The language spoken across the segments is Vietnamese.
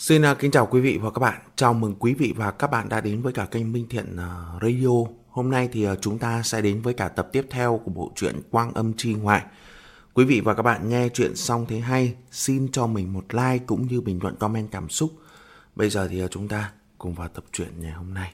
Xin à, kính chào quý vị và các bạn. Chào mừng quý vị và các bạn đã đến với cả kênh Minh Thiện à, Radio. Hôm nay thì à, chúng ta sẽ đến với cả tập tiếp theo của bộ truyện Quang Âm Chi Ngoại. Quý vị và các bạn nghe chuyện xong thấy hay, xin cho mình một like cũng như bình luận comment cảm xúc. Bây giờ thì chúng ta cùng vào tập truyện ngày hôm nay.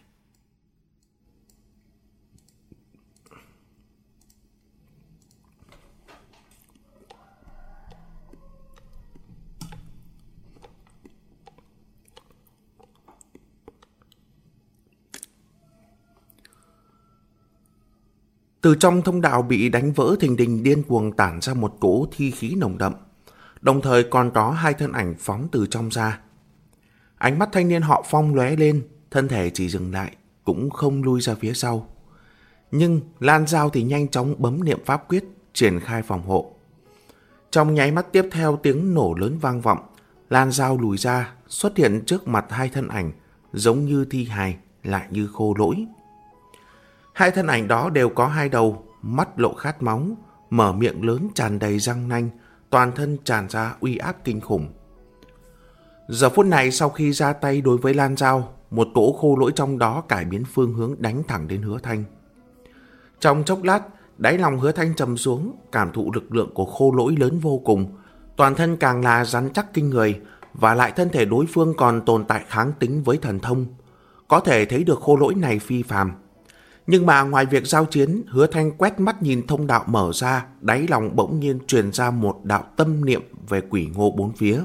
Từ trong thông đạo bị đánh vỡ thình đình điên cuồng tản ra một cỗ thi khí nồng đậm, đồng thời còn có hai thân ảnh phóng từ trong ra. Ánh mắt thanh niên họ phong lóe lên, thân thể chỉ dừng lại, cũng không lui ra phía sau. Nhưng Lan Giao thì nhanh chóng bấm niệm pháp quyết, triển khai phòng hộ. Trong nháy mắt tiếp theo tiếng nổ lớn vang vọng, Lan Giao lùi ra, xuất hiện trước mặt hai thân ảnh, giống như thi hài, lại như khô lỗi. Hai thân ảnh đó đều có hai đầu, mắt lộ khát máu, mở miệng lớn tràn đầy răng nanh, toàn thân tràn ra uy áp kinh khủng. Giờ phút này sau khi ra tay đối với Lan Giao, một cỗ khô lỗi trong đó cải biến phương hướng đánh thẳng đến hứa thanh. Trong chốc lát, đáy lòng hứa thanh trầm xuống, cảm thụ lực lượng của khô lỗi lớn vô cùng, toàn thân càng là rắn chắc kinh người, và lại thân thể đối phương còn tồn tại kháng tính với thần thông. Có thể thấy được khô lỗi này phi phàm, nhưng mà ngoài việc giao chiến, hứa thanh quét mắt nhìn thông đạo mở ra, đáy lòng bỗng nhiên truyền ra một đạo tâm niệm về quỷ ngô bốn phía.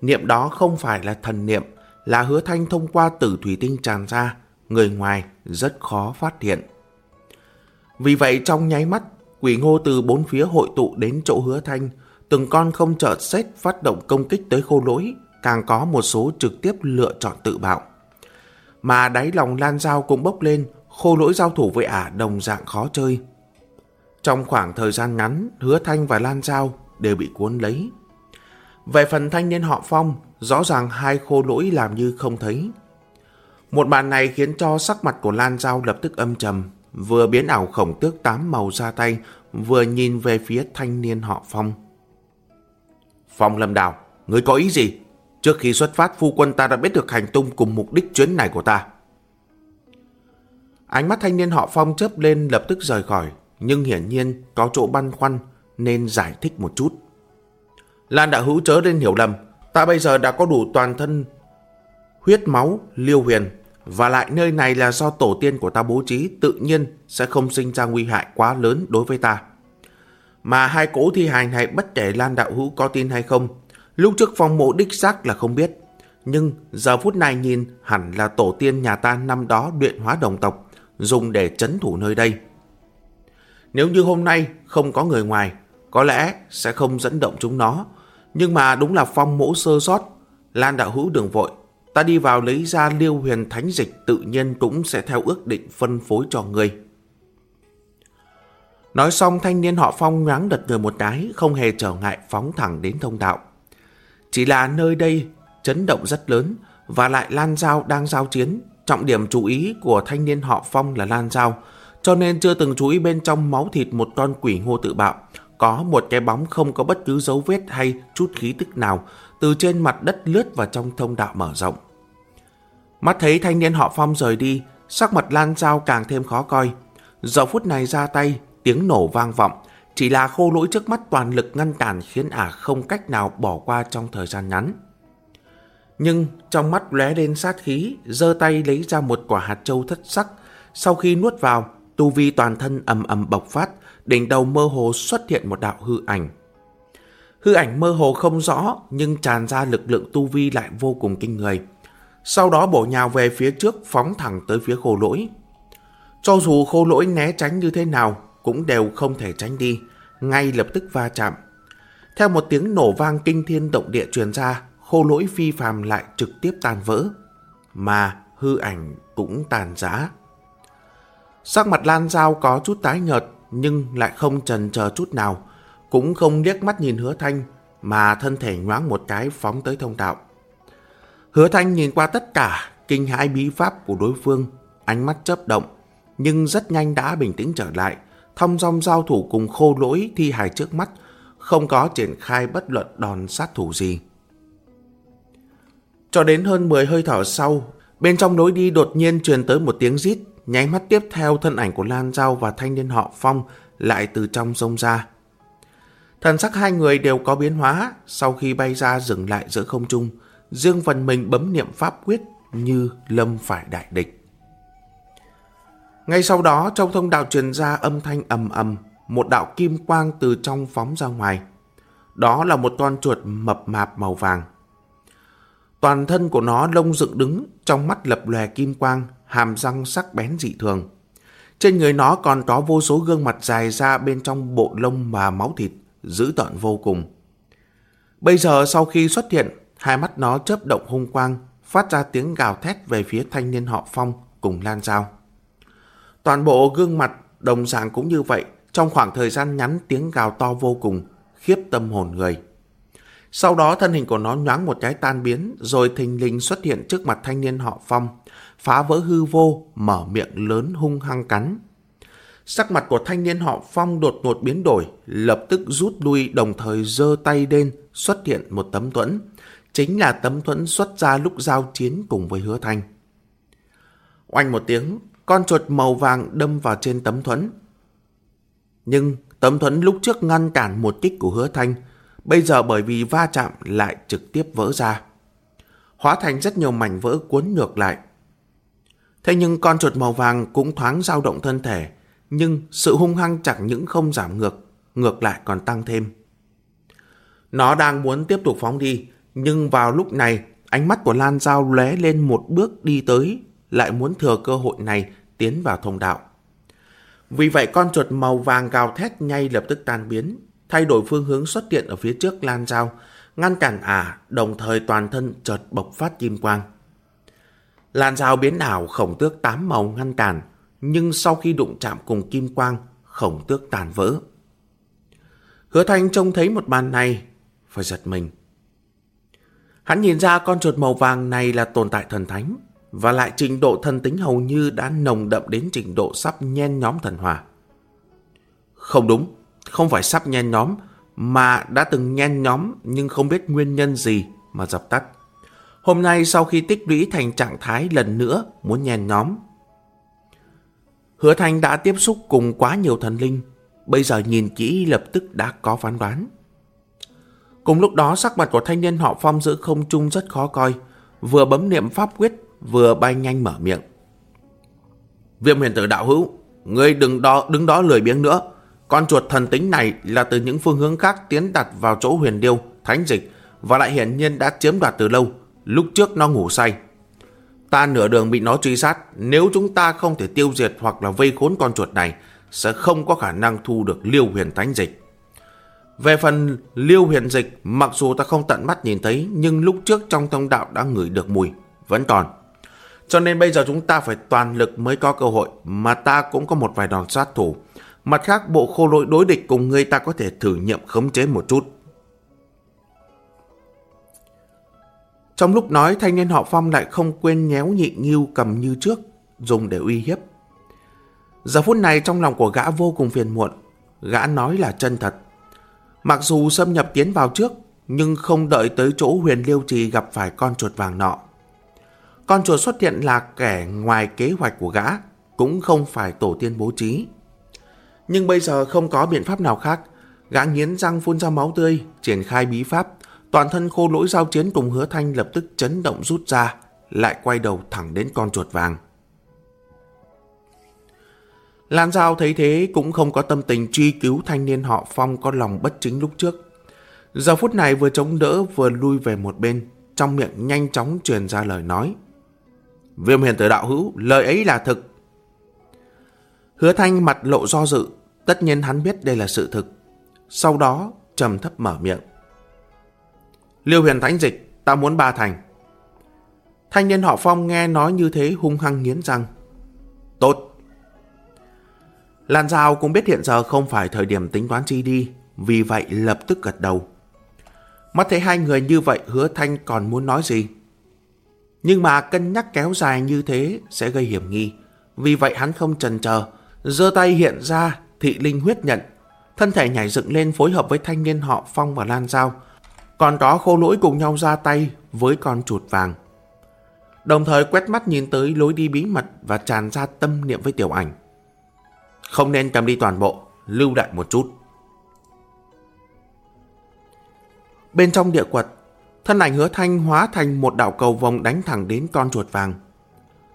Niệm đó không phải là thần niệm, là hứa thanh thông qua tử thủy tinh tràn ra, người ngoài rất khó phát hiện. Vì vậy trong nháy mắt, quỷ ngô từ bốn phía hội tụ đến chỗ hứa thanh, từng con không chợt xét phát động công kích tới khô lỗi, càng có một số trực tiếp lựa chọn tự bạo. Mà đáy lòng Lan Giao cũng bốc lên, khô lỗi giao thủ với ả đồng dạng khó chơi. Trong khoảng thời gian ngắn, Hứa Thanh và Lan Giao đều bị cuốn lấy. Về phần thanh niên họ Phong, rõ ràng hai khô lỗi làm như không thấy. Một màn này khiến cho sắc mặt của Lan Giao lập tức âm trầm, vừa biến ảo khổng tước tám màu ra tay, vừa nhìn về phía thanh niên họ Phong. Phong Lâm Đào, người có ý gì? Trước khi xuất phát, phu quân ta đã biết được hành tung cùng mục đích chuyến này của ta. Ánh mắt thanh niên họ Phong chớp lên lập tức rời khỏi, nhưng hiển nhiên có chỗ băn khoăn nên giải thích một chút. Lan đạo hữu chớ nên hiểu lầm, ta bây giờ đã có đủ toàn thân huyết máu liêu huyền, và lại nơi này là do tổ tiên của ta bố trí tự nhiên sẽ không sinh ra nguy hại quá lớn đối với ta. Mà hai cố thi hài này bất kể Lan đạo hữu có tin hay không, lúc trước phong mộ đích xác là không biết. Nhưng giờ phút này nhìn hẳn là tổ tiên nhà ta năm đó luyện hóa đồng tộc, dùng để chấn thủ nơi đây. Nếu như hôm nay không có người ngoài, có lẽ sẽ không dẫn động chúng nó. Nhưng mà đúng là phong mỗ sơ sót. Lan đạo hữu đường vội. Ta đi vào lấy ra liêu huyền thánh dịch tự nhiên cũng sẽ theo ước định phân phối cho người. Nói xong thanh niên họ phong nhoáng đật người một cái, không hề trở ngại phóng thẳng đến thông đạo. Chỉ là nơi đây chấn động rất lớn và lại Lan Giao đang giao chiến, Trọng điểm chú ý của thanh niên họ Phong là Lan Giao, cho nên chưa từng chú ý bên trong máu thịt một con quỷ ngô tự bạo. Có một cái bóng không có bất cứ dấu vết hay chút khí tức nào từ trên mặt đất lướt vào trong thông đạo mở rộng. Mắt thấy thanh niên họ Phong rời đi, sắc mặt Lan Giao càng thêm khó coi. Giờ phút này ra tay, tiếng nổ vang vọng, chỉ là khô lỗi trước mắt toàn lực ngăn cản khiến ả không cách nào bỏ qua trong thời gian ngắn. Nhưng trong mắt lóe lên sát khí, giơ tay lấy ra một quả hạt châu thất sắc. Sau khi nuốt vào, tu vi toàn thân ầm ầm bộc phát, đỉnh đầu mơ hồ xuất hiện một đạo hư ảnh. Hư ảnh mơ hồ không rõ, nhưng tràn ra lực lượng tu vi lại vô cùng kinh người. Sau đó bổ nhào về phía trước phóng thẳng tới phía khô lỗi. Cho dù khô lỗi né tránh như thế nào, cũng đều không thể tránh đi, ngay lập tức va chạm. Theo một tiếng nổ vang kinh thiên động địa truyền ra, khô lỗi phi phàm lại trực tiếp tan vỡ, mà hư ảnh cũng tàn rã. Sắc mặt Lan Giao có chút tái nhợt nhưng lại không trần chờ chút nào, cũng không liếc mắt nhìn hứa thanh mà thân thể nhoáng một cái phóng tới thông đạo. Hứa thanh nhìn qua tất cả kinh hãi bí pháp của đối phương, ánh mắt chớp động, nhưng rất nhanh đã bình tĩnh trở lại, thông dong giao thủ cùng khô lỗi thi hài trước mắt, không có triển khai bất luận đòn sát thủ gì. Cho đến hơn 10 hơi thở sau, bên trong lối đi đột nhiên truyền tới một tiếng rít, nháy mắt tiếp theo thân ảnh của Lan Giao và thanh niên họ Phong lại từ trong sông ra. Thần sắc hai người đều có biến hóa, sau khi bay ra dừng lại giữa không trung, Dương phần mình bấm niệm pháp quyết như lâm phải đại địch. Ngay sau đó trong thông đạo truyền ra âm thanh ầm ầm, một đạo kim quang từ trong phóng ra ngoài. Đó là một con chuột mập mạp màu vàng. Toàn thân của nó lông dựng đứng, trong mắt lập lòe kim quang, hàm răng sắc bén dị thường. Trên người nó còn có vô số gương mặt dài ra bên trong bộ lông và máu thịt, dữ tợn vô cùng. Bây giờ sau khi xuất hiện, hai mắt nó chớp động hung quang, phát ra tiếng gào thét về phía thanh niên họ Phong cùng Lan Giao. Toàn bộ gương mặt đồng dạng cũng như vậy, trong khoảng thời gian ngắn tiếng gào to vô cùng, khiếp tâm hồn người. Sau đó thân hình của nó nhoáng một cái tan biến, rồi thình lình xuất hiện trước mặt thanh niên họ Phong, phá vỡ hư vô, mở miệng lớn hung hăng cắn. Sắc mặt của thanh niên họ Phong đột ngột biến đổi, lập tức rút lui đồng thời giơ tay lên xuất hiện một tấm thuẫn. Chính là tấm thuẫn xuất ra lúc giao chiến cùng với hứa thanh. Oanh một tiếng, con chuột màu vàng đâm vào trên tấm thuẫn. Nhưng tấm thuẫn lúc trước ngăn cản một kích của hứa thanh, bây giờ bởi vì va chạm lại trực tiếp vỡ ra. Hóa thành rất nhiều mảnh vỡ cuốn ngược lại. Thế nhưng con chuột màu vàng cũng thoáng dao động thân thể, nhưng sự hung hăng chẳng những không giảm ngược, ngược lại còn tăng thêm. Nó đang muốn tiếp tục phóng đi, nhưng vào lúc này, ánh mắt của Lan Giao lóe lên một bước đi tới, lại muốn thừa cơ hội này tiến vào thông đạo. Vì vậy con chuột màu vàng gào thét ngay lập tức tan biến, thay đổi phương hướng xuất hiện ở phía trước Lan dao, ngăn cản ả, à, đồng thời toàn thân chợt bộc phát kim quang. Lan dao biến ảo khổng tước tám màu ngăn cản, nhưng sau khi đụng chạm cùng kim quang, khổng tước tàn vỡ. Hứa Thanh trông thấy một màn này, phải giật mình. Hắn nhìn ra con chuột màu vàng này là tồn tại thần thánh, và lại trình độ thần tính hầu như đã nồng đậm đến trình độ sắp nhen nhóm thần hỏa. Không đúng, không phải sắp nhen nhóm, mà đã từng nhen nhóm nhưng không biết nguyên nhân gì mà dập tắt. Hôm nay sau khi tích lũy thành trạng thái lần nữa muốn nhen nhóm. Hứa Thanh đã tiếp xúc cùng quá nhiều thần linh, bây giờ nhìn kỹ lập tức đã có phán đoán. Cùng lúc đó sắc mặt của thanh niên họ Phong giữ không trung rất khó coi, vừa bấm niệm pháp quyết, vừa bay nhanh mở miệng. Viêm huyền tử đạo hữu, ngươi đừng đó đứng đó lười biếng nữa. Con chuột thần tính này là từ những phương hướng khác tiến đặt vào chỗ huyền điêu, thánh dịch, và lại hiển nhiên đã chiếm đoạt từ lâu, lúc trước nó ngủ say. Ta nửa đường bị nó truy sát, nếu chúng ta không thể tiêu diệt hoặc là vây khốn con chuột này, sẽ không có khả năng thu được liêu huyền thánh dịch. Về phần liêu huyền dịch, mặc dù ta không tận mắt nhìn thấy, nhưng lúc trước trong thông đạo đã ngửi được mùi, vẫn còn. Cho nên bây giờ chúng ta phải toàn lực mới có cơ hội, mà ta cũng có một vài đòn sát thủ. Mặt khác, bộ khô lỗi đối địch cùng ngươi ta có thể thử nghiệm khống chế một chút. Trong lúc nói, thanh niên họ Phong lại không quên nhéo nhị nghiêu cầm như trước, dùng để uy hiếp. Giờ phút này trong lòng của gã vô cùng phiền muộn, gã nói là chân thật. Mặc dù xâm nhập tiến vào trước, nhưng không đợi tới chỗ huyền liêu trì gặp phải con chuột vàng nọ. Con chuột xuất hiện là kẻ ngoài kế hoạch của gã, cũng không phải tổ tiên bố trí. Nhưng bây giờ không có biện pháp nào khác, gã nghiến răng phun ra máu tươi, triển khai bí pháp, toàn thân khô lỗi giao chiến cùng hứa thanh lập tức chấn động rút ra, lại quay đầu thẳng đến con chuột vàng. Lan Giao thấy thế cũng không có tâm tình truy cứu thanh niên họ Phong có lòng bất chính lúc trước. Giờ phút này vừa chống đỡ vừa lui về một bên, trong miệng nhanh chóng truyền ra lời nói. Viêm hiền tử đạo hữu, lời ấy là thực. Hứa thanh mặt lộ do dự, tất nhiên hắn biết đây là sự thực. Sau đó, trầm thấp mở miệng. Liêu huyền thánh dịch, ta muốn ba thành. Thanh niên họ Phong nghe nói như thế hung hăng nghiến răng. Tốt. Lan Giao cũng biết hiện giờ không phải thời điểm tính toán chi đi, vì vậy lập tức gật đầu. Mắt thấy hai người như vậy hứa thanh còn muốn nói gì? Nhưng mà cân nhắc kéo dài như thế sẽ gây hiểm nghi. Vì vậy hắn không chần chờ, giơ tay hiện ra thị linh huyết nhận. Thân thể nhảy dựng lên phối hợp với thanh niên họ Phong và Lan Giao. Còn đó khô lỗi cùng nhau ra tay với con chuột vàng. Đồng thời quét mắt nhìn tới lối đi bí mật và tràn ra tâm niệm với tiểu ảnh. Không nên cầm đi toàn bộ, lưu lại một chút. Bên trong địa quật, thân ảnh hứa thanh hóa thành một đạo cầu vòng đánh thẳng đến con chuột vàng.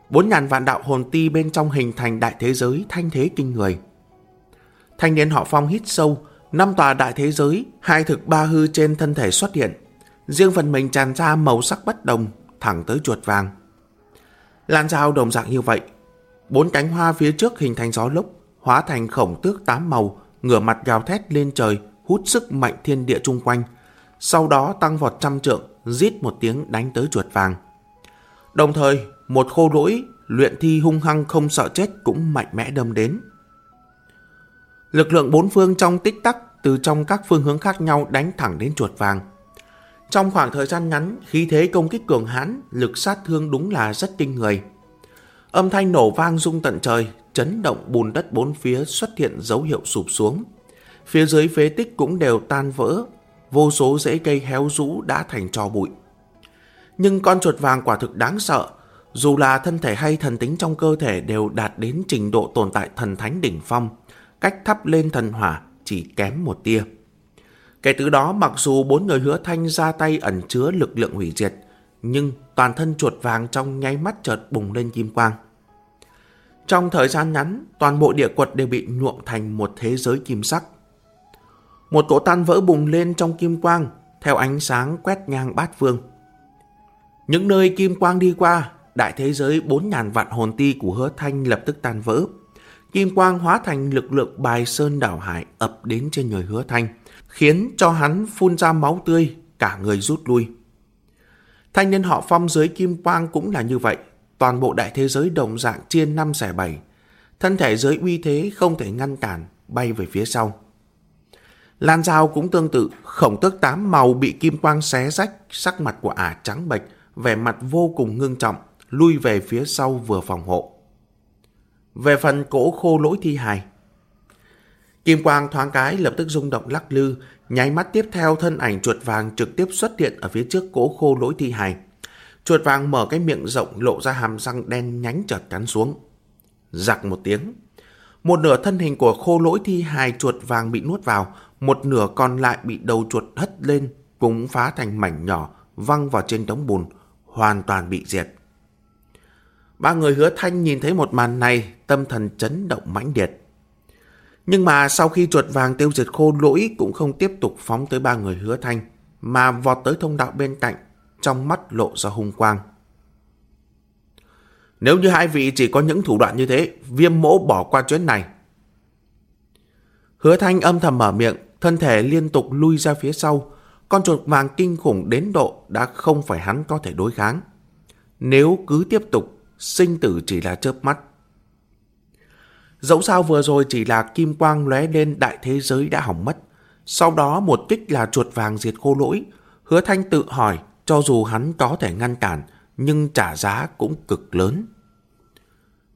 Bốn ngàn vạn đạo hồn ti bên trong hình thành đại thế giới thanh thế kinh người. Thanh niên họ phong hít sâu, năm tòa đại thế giới, hai thực ba hư trên thân thể xuất hiện. Riêng phần mình tràn ra màu sắc bất đồng, thẳng tới chuột vàng. Lan dao đồng dạng như vậy. Bốn cánh hoa phía trước hình thành gió lốc, hóa thành khổng tước tám màu, ngửa mặt gào thét lên trời, hút sức mạnh thiên địa chung quanh. Sau đó tăng vọt trăm trượng, rít một tiếng đánh tới chuột vàng. Đồng thời, một khô lỗi, luyện thi hung hăng không sợ chết cũng mạnh mẽ đâm đến. Lực lượng bốn phương trong tích tắc từ trong các phương hướng khác nhau đánh thẳng đến chuột vàng. Trong khoảng thời gian ngắn, khí thế công kích cường hãn, lực sát thương đúng là rất kinh người. Âm thanh nổ vang rung tận trời, chấn động bùn đất bốn phía xuất hiện dấu hiệu sụp xuống. Phía dưới phế tích cũng đều tan vỡ, vô số rễ cây héo rũ đã thành trò bụi. Nhưng con chuột vàng quả thực đáng sợ, dù là thân thể hay thần tính trong cơ thể đều đạt đến trình độ tồn tại thần thánh đỉnh phong, cách thắp lên thần hỏa chỉ kém một tia. Kể từ đó mặc dù bốn người hứa thanh ra tay ẩn chứa lực lượng hủy diệt, nhưng toàn thân chuột vàng trong nháy mắt chợt bùng lên kim quang. Trong thời gian ngắn, toàn bộ địa quật đều bị nhuộm thành một thế giới kim sắc. Một cỗ tan vỡ bùng lên trong kim quang, theo ánh sáng quét ngang bát phương. Những nơi kim quang đi qua, đại thế giới bốn ngàn vạn hồn ti của hứa thanh lập tức tan vỡ. Kim quang hóa thành lực lượng bài sơn đảo hải ập đến trên người hứa thanh, khiến cho hắn phun ra máu tươi, cả người rút lui. Thanh niên họ phong dưới kim quang cũng là như vậy, toàn bộ đại thế giới đồng dạng chia năm xẻ bảy. Thân thể giới uy thế không thể ngăn cản, bay về phía sau. Lan dao cũng tương tự, khổng tước tám màu bị kim quang xé rách, sắc mặt của ả trắng bệch, vẻ mặt vô cùng ngưng trọng, lui về phía sau vừa phòng hộ. Về phần cổ khô lỗi thi hài, Kim quang thoáng cái lập tức rung động lắc lư, nháy mắt tiếp theo thân ảnh chuột vàng trực tiếp xuất hiện ở phía trước cổ khô lỗi thi hài. Chuột vàng mở cái miệng rộng lộ ra hàm răng đen nhánh chợt cắn xuống. Giặc một tiếng. Một nửa thân hình của khô lỗi thi hài chuột vàng bị nuốt vào, một nửa còn lại bị đầu chuột hất lên, cũng phá thành mảnh nhỏ, văng vào trên đống bùn, hoàn toàn bị diệt. Ba người hứa thanh nhìn thấy một màn này, tâm thần chấn động mãnh liệt. Nhưng mà sau khi chuột vàng tiêu diệt khô lỗi cũng không tiếp tục phóng tới ba người hứa thanh, mà vọt tới thông đạo bên cạnh, trong mắt lộ ra hung quang. Nếu như hai vị chỉ có những thủ đoạn như thế, viêm mỗ bỏ qua chuyến này. Hứa thanh âm thầm mở miệng, thân thể liên tục lui ra phía sau, con chuột vàng kinh khủng đến độ đã không phải hắn có thể đối kháng. Nếu cứ tiếp tục, sinh tử chỉ là chớp mắt. Dẫu sao vừa rồi chỉ là kim quang lóe lên đại thế giới đã hỏng mất. Sau đó một kích là chuột vàng diệt khô lỗi. Hứa Thanh tự hỏi cho dù hắn có thể ngăn cản nhưng trả giá cũng cực lớn.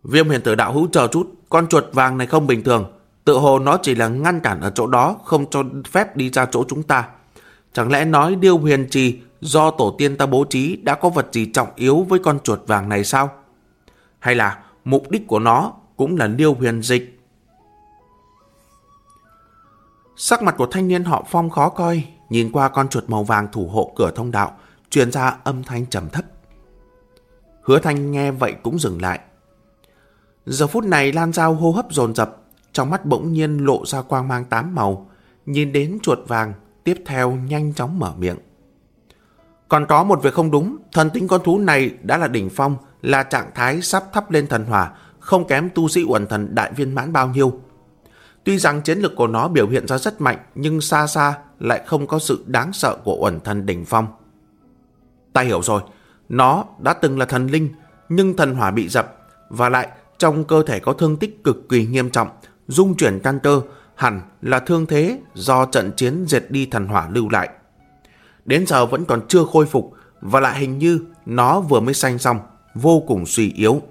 Viêm huyền tử đạo hữu chờ chút, con chuột vàng này không bình thường. Tự hồ nó chỉ là ngăn cản ở chỗ đó, không cho phép đi ra chỗ chúng ta. Chẳng lẽ nói điêu huyền trì do tổ tiên ta bố trí đã có vật gì trọng yếu với con chuột vàng này sao? Hay là mục đích của nó cũng là liêu huyền dịch. Sắc mặt của thanh niên họ Phong khó coi, nhìn qua con chuột màu vàng thủ hộ cửa thông đạo, truyền ra âm thanh trầm thấp. Hứa thanh nghe vậy cũng dừng lại. Giờ phút này Lan Giao hô hấp dồn dập, trong mắt bỗng nhiên lộ ra quang mang tám màu, nhìn đến chuột vàng, tiếp theo nhanh chóng mở miệng. Còn có một việc không đúng, thần tính con thú này đã là đỉnh phong, là trạng thái sắp thắp lên thần hỏa, không kém tu sĩ uẩn thần đại viên mãn bao nhiêu. Tuy rằng chiến lực của nó biểu hiện ra rất mạnh, nhưng xa xa lại không có sự đáng sợ của uẩn thần đỉnh phong. Ta hiểu rồi, nó đã từng là thần linh, nhưng thần hỏa bị dập, và lại trong cơ thể có thương tích cực kỳ nghiêm trọng, dung chuyển căn cơ, hẳn là thương thế do trận chiến diệt đi thần hỏa lưu lại. Đến giờ vẫn còn chưa khôi phục, và lại hình như nó vừa mới sanh xong, vô cùng suy yếu.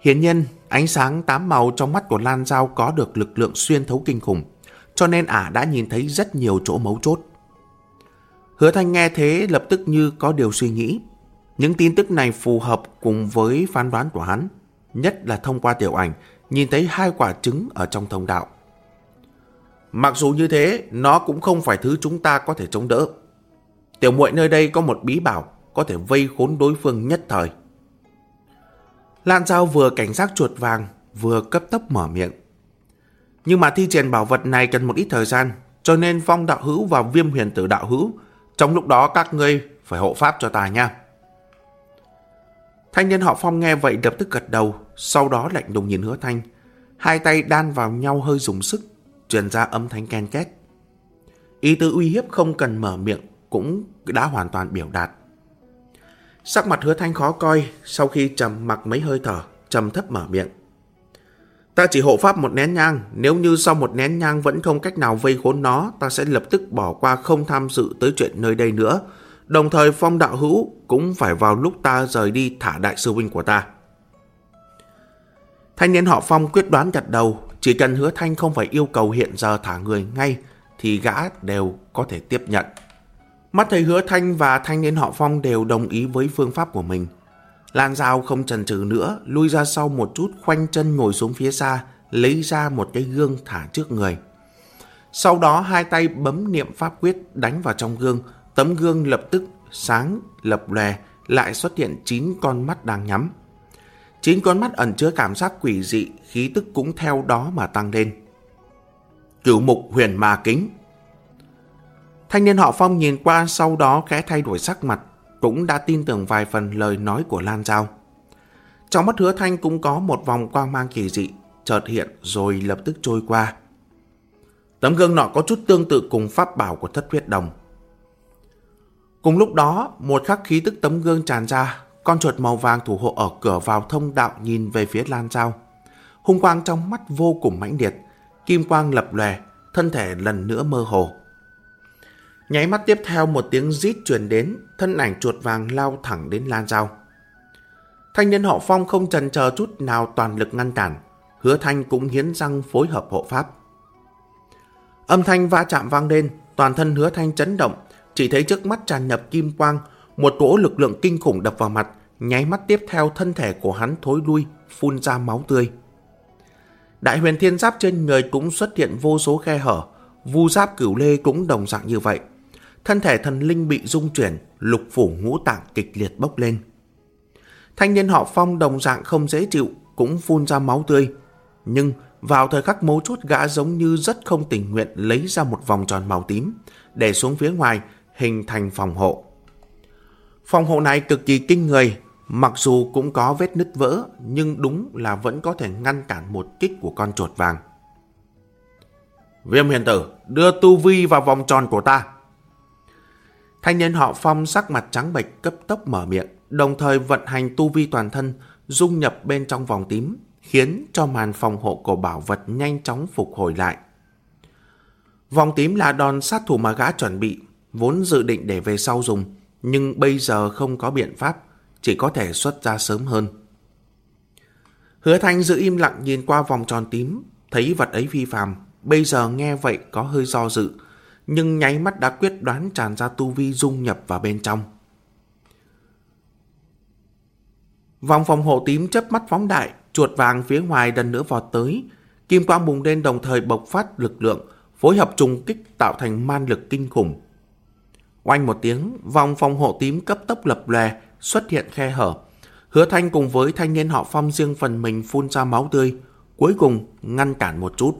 Hiển nhiên, ánh sáng tám màu trong mắt của Lan Giao có được lực lượng xuyên thấu kinh khủng, cho nên ả đã nhìn thấy rất nhiều chỗ mấu chốt. Hứa Thanh nghe thế lập tức như có điều suy nghĩ. Những tin tức này phù hợp cùng với phán đoán của hắn, nhất là thông qua tiểu ảnh, nhìn thấy hai quả trứng ở trong thông đạo. Mặc dù như thế, nó cũng không phải thứ chúng ta có thể chống đỡ. Tiểu muội nơi đây có một bí bảo, có thể vây khốn đối phương nhất thời. Lan Giao vừa cảnh giác chuột vàng, vừa cấp tốc mở miệng. Nhưng mà thi triển bảo vật này cần một ít thời gian, cho nên phong đạo hữu và viêm huyền tử đạo hữu, trong lúc đó các ngươi phải hộ pháp cho ta nha. Thanh niên họ phong nghe vậy đập tức gật đầu, sau đó lạnh lùng nhìn hứa thanh. Hai tay đan vào nhau hơi dùng sức, truyền ra âm thanh ken két. Ý tứ uy hiếp không cần mở miệng cũng đã hoàn toàn biểu đạt. Sắc mặt hứa thanh khó coi sau khi trầm mặc mấy hơi thở, trầm thấp mở miệng. Ta chỉ hộ pháp một nén nhang, nếu như sau một nén nhang vẫn không cách nào vây khốn nó, ta sẽ lập tức bỏ qua không tham dự tới chuyện nơi đây nữa. Đồng thời phong đạo hữu cũng phải vào lúc ta rời đi thả đại sư huynh của ta. Thanh niên họ phong quyết đoán gật đầu, chỉ cần hứa thanh không phải yêu cầu hiện giờ thả người ngay, thì gã đều có thể tiếp nhận. Mắt thấy hứa thanh và thanh niên họ phong đều đồng ý với phương pháp của mình. Lan Giao không chần chừ nữa, lui ra sau một chút khoanh chân ngồi xuống phía xa, lấy ra một cái gương thả trước người. Sau đó hai tay bấm niệm pháp quyết đánh vào trong gương, tấm gương lập tức sáng, lập lè lại xuất hiện 9 con mắt đang nhắm chính con mắt ẩn chứa cảm giác quỷ dị, khí tức cũng theo đó mà tăng lên. Cửu mục huyền ma kính Thanh niên họ Phong nhìn qua sau đó khẽ thay đổi sắc mặt, cũng đã tin tưởng vài phần lời nói của Lan Giao. Trong mắt hứa thanh cũng có một vòng quang mang kỳ dị, chợt hiện rồi lập tức trôi qua. Tấm gương nọ có chút tương tự cùng pháp bảo của thất huyết đồng. Cùng lúc đó, một khắc khí tức tấm gương tràn ra, con chuột màu vàng thủ hộ ở cửa vào thông đạo nhìn về phía Lan trao Hung quang trong mắt vô cùng mãnh liệt, kim quang lập lòe, thân thể lần nữa mơ hồ. Nháy mắt tiếp theo một tiếng rít truyền đến, thân ảnh chuột vàng lao thẳng đến Lan dao. Thanh niên họ Phong không chần chờ chút nào toàn lực ngăn cản, hứa thanh cũng hiến răng phối hợp hộ pháp. Âm thanh va chạm vang lên, toàn thân hứa thanh chấn động, chỉ thấy trước mắt tràn nhập kim quang, một cỗ lực lượng kinh khủng đập vào mặt, nháy mắt tiếp theo thân thể của hắn thối lui, phun ra máu tươi. Đại huyền thiên giáp trên người cũng xuất hiện vô số khe hở, vu giáp cửu lê cũng đồng dạng như vậy thân thể thần linh bị rung chuyển, lục phủ ngũ tạng kịch liệt bốc lên. Thanh niên họ Phong đồng dạng không dễ chịu, cũng phun ra máu tươi. Nhưng vào thời khắc mấu chốt gã giống như rất không tình nguyện lấy ra một vòng tròn màu tím, để xuống phía ngoài, hình thành phòng hộ. Phòng hộ này cực kỳ kinh người, mặc dù cũng có vết nứt vỡ, nhưng đúng là vẫn có thể ngăn cản một kích của con chuột vàng. Viêm huyền tử, đưa tu vi vào vòng tròn của ta. Thanh niên họ Phong sắc mặt trắng bệch cấp tốc mở miệng, đồng thời vận hành tu vi toàn thân, dung nhập bên trong vòng tím, khiến cho màn phòng hộ của bảo vật nhanh chóng phục hồi lại. Vòng tím là đòn sát thủ mà gã chuẩn bị, vốn dự định để về sau dùng, nhưng bây giờ không có biện pháp, chỉ có thể xuất ra sớm hơn. Hứa Thanh giữ im lặng nhìn qua vòng tròn tím, thấy vật ấy vi phạm bây giờ nghe vậy có hơi do dự, nhưng nháy mắt đã quyết đoán tràn ra tu vi dung nhập vào bên trong. Vòng phòng hộ tím chớp mắt phóng đại, chuột vàng phía ngoài đần nữa vọt tới. Kim quang bùng lên đồng thời bộc phát lực lượng, phối hợp trùng kích tạo thành man lực kinh khủng. Oanh một tiếng, vòng phòng hộ tím cấp tốc lập lè, xuất hiện khe hở. Hứa thanh cùng với thanh niên họ phong riêng phần mình phun ra máu tươi, cuối cùng ngăn cản một chút.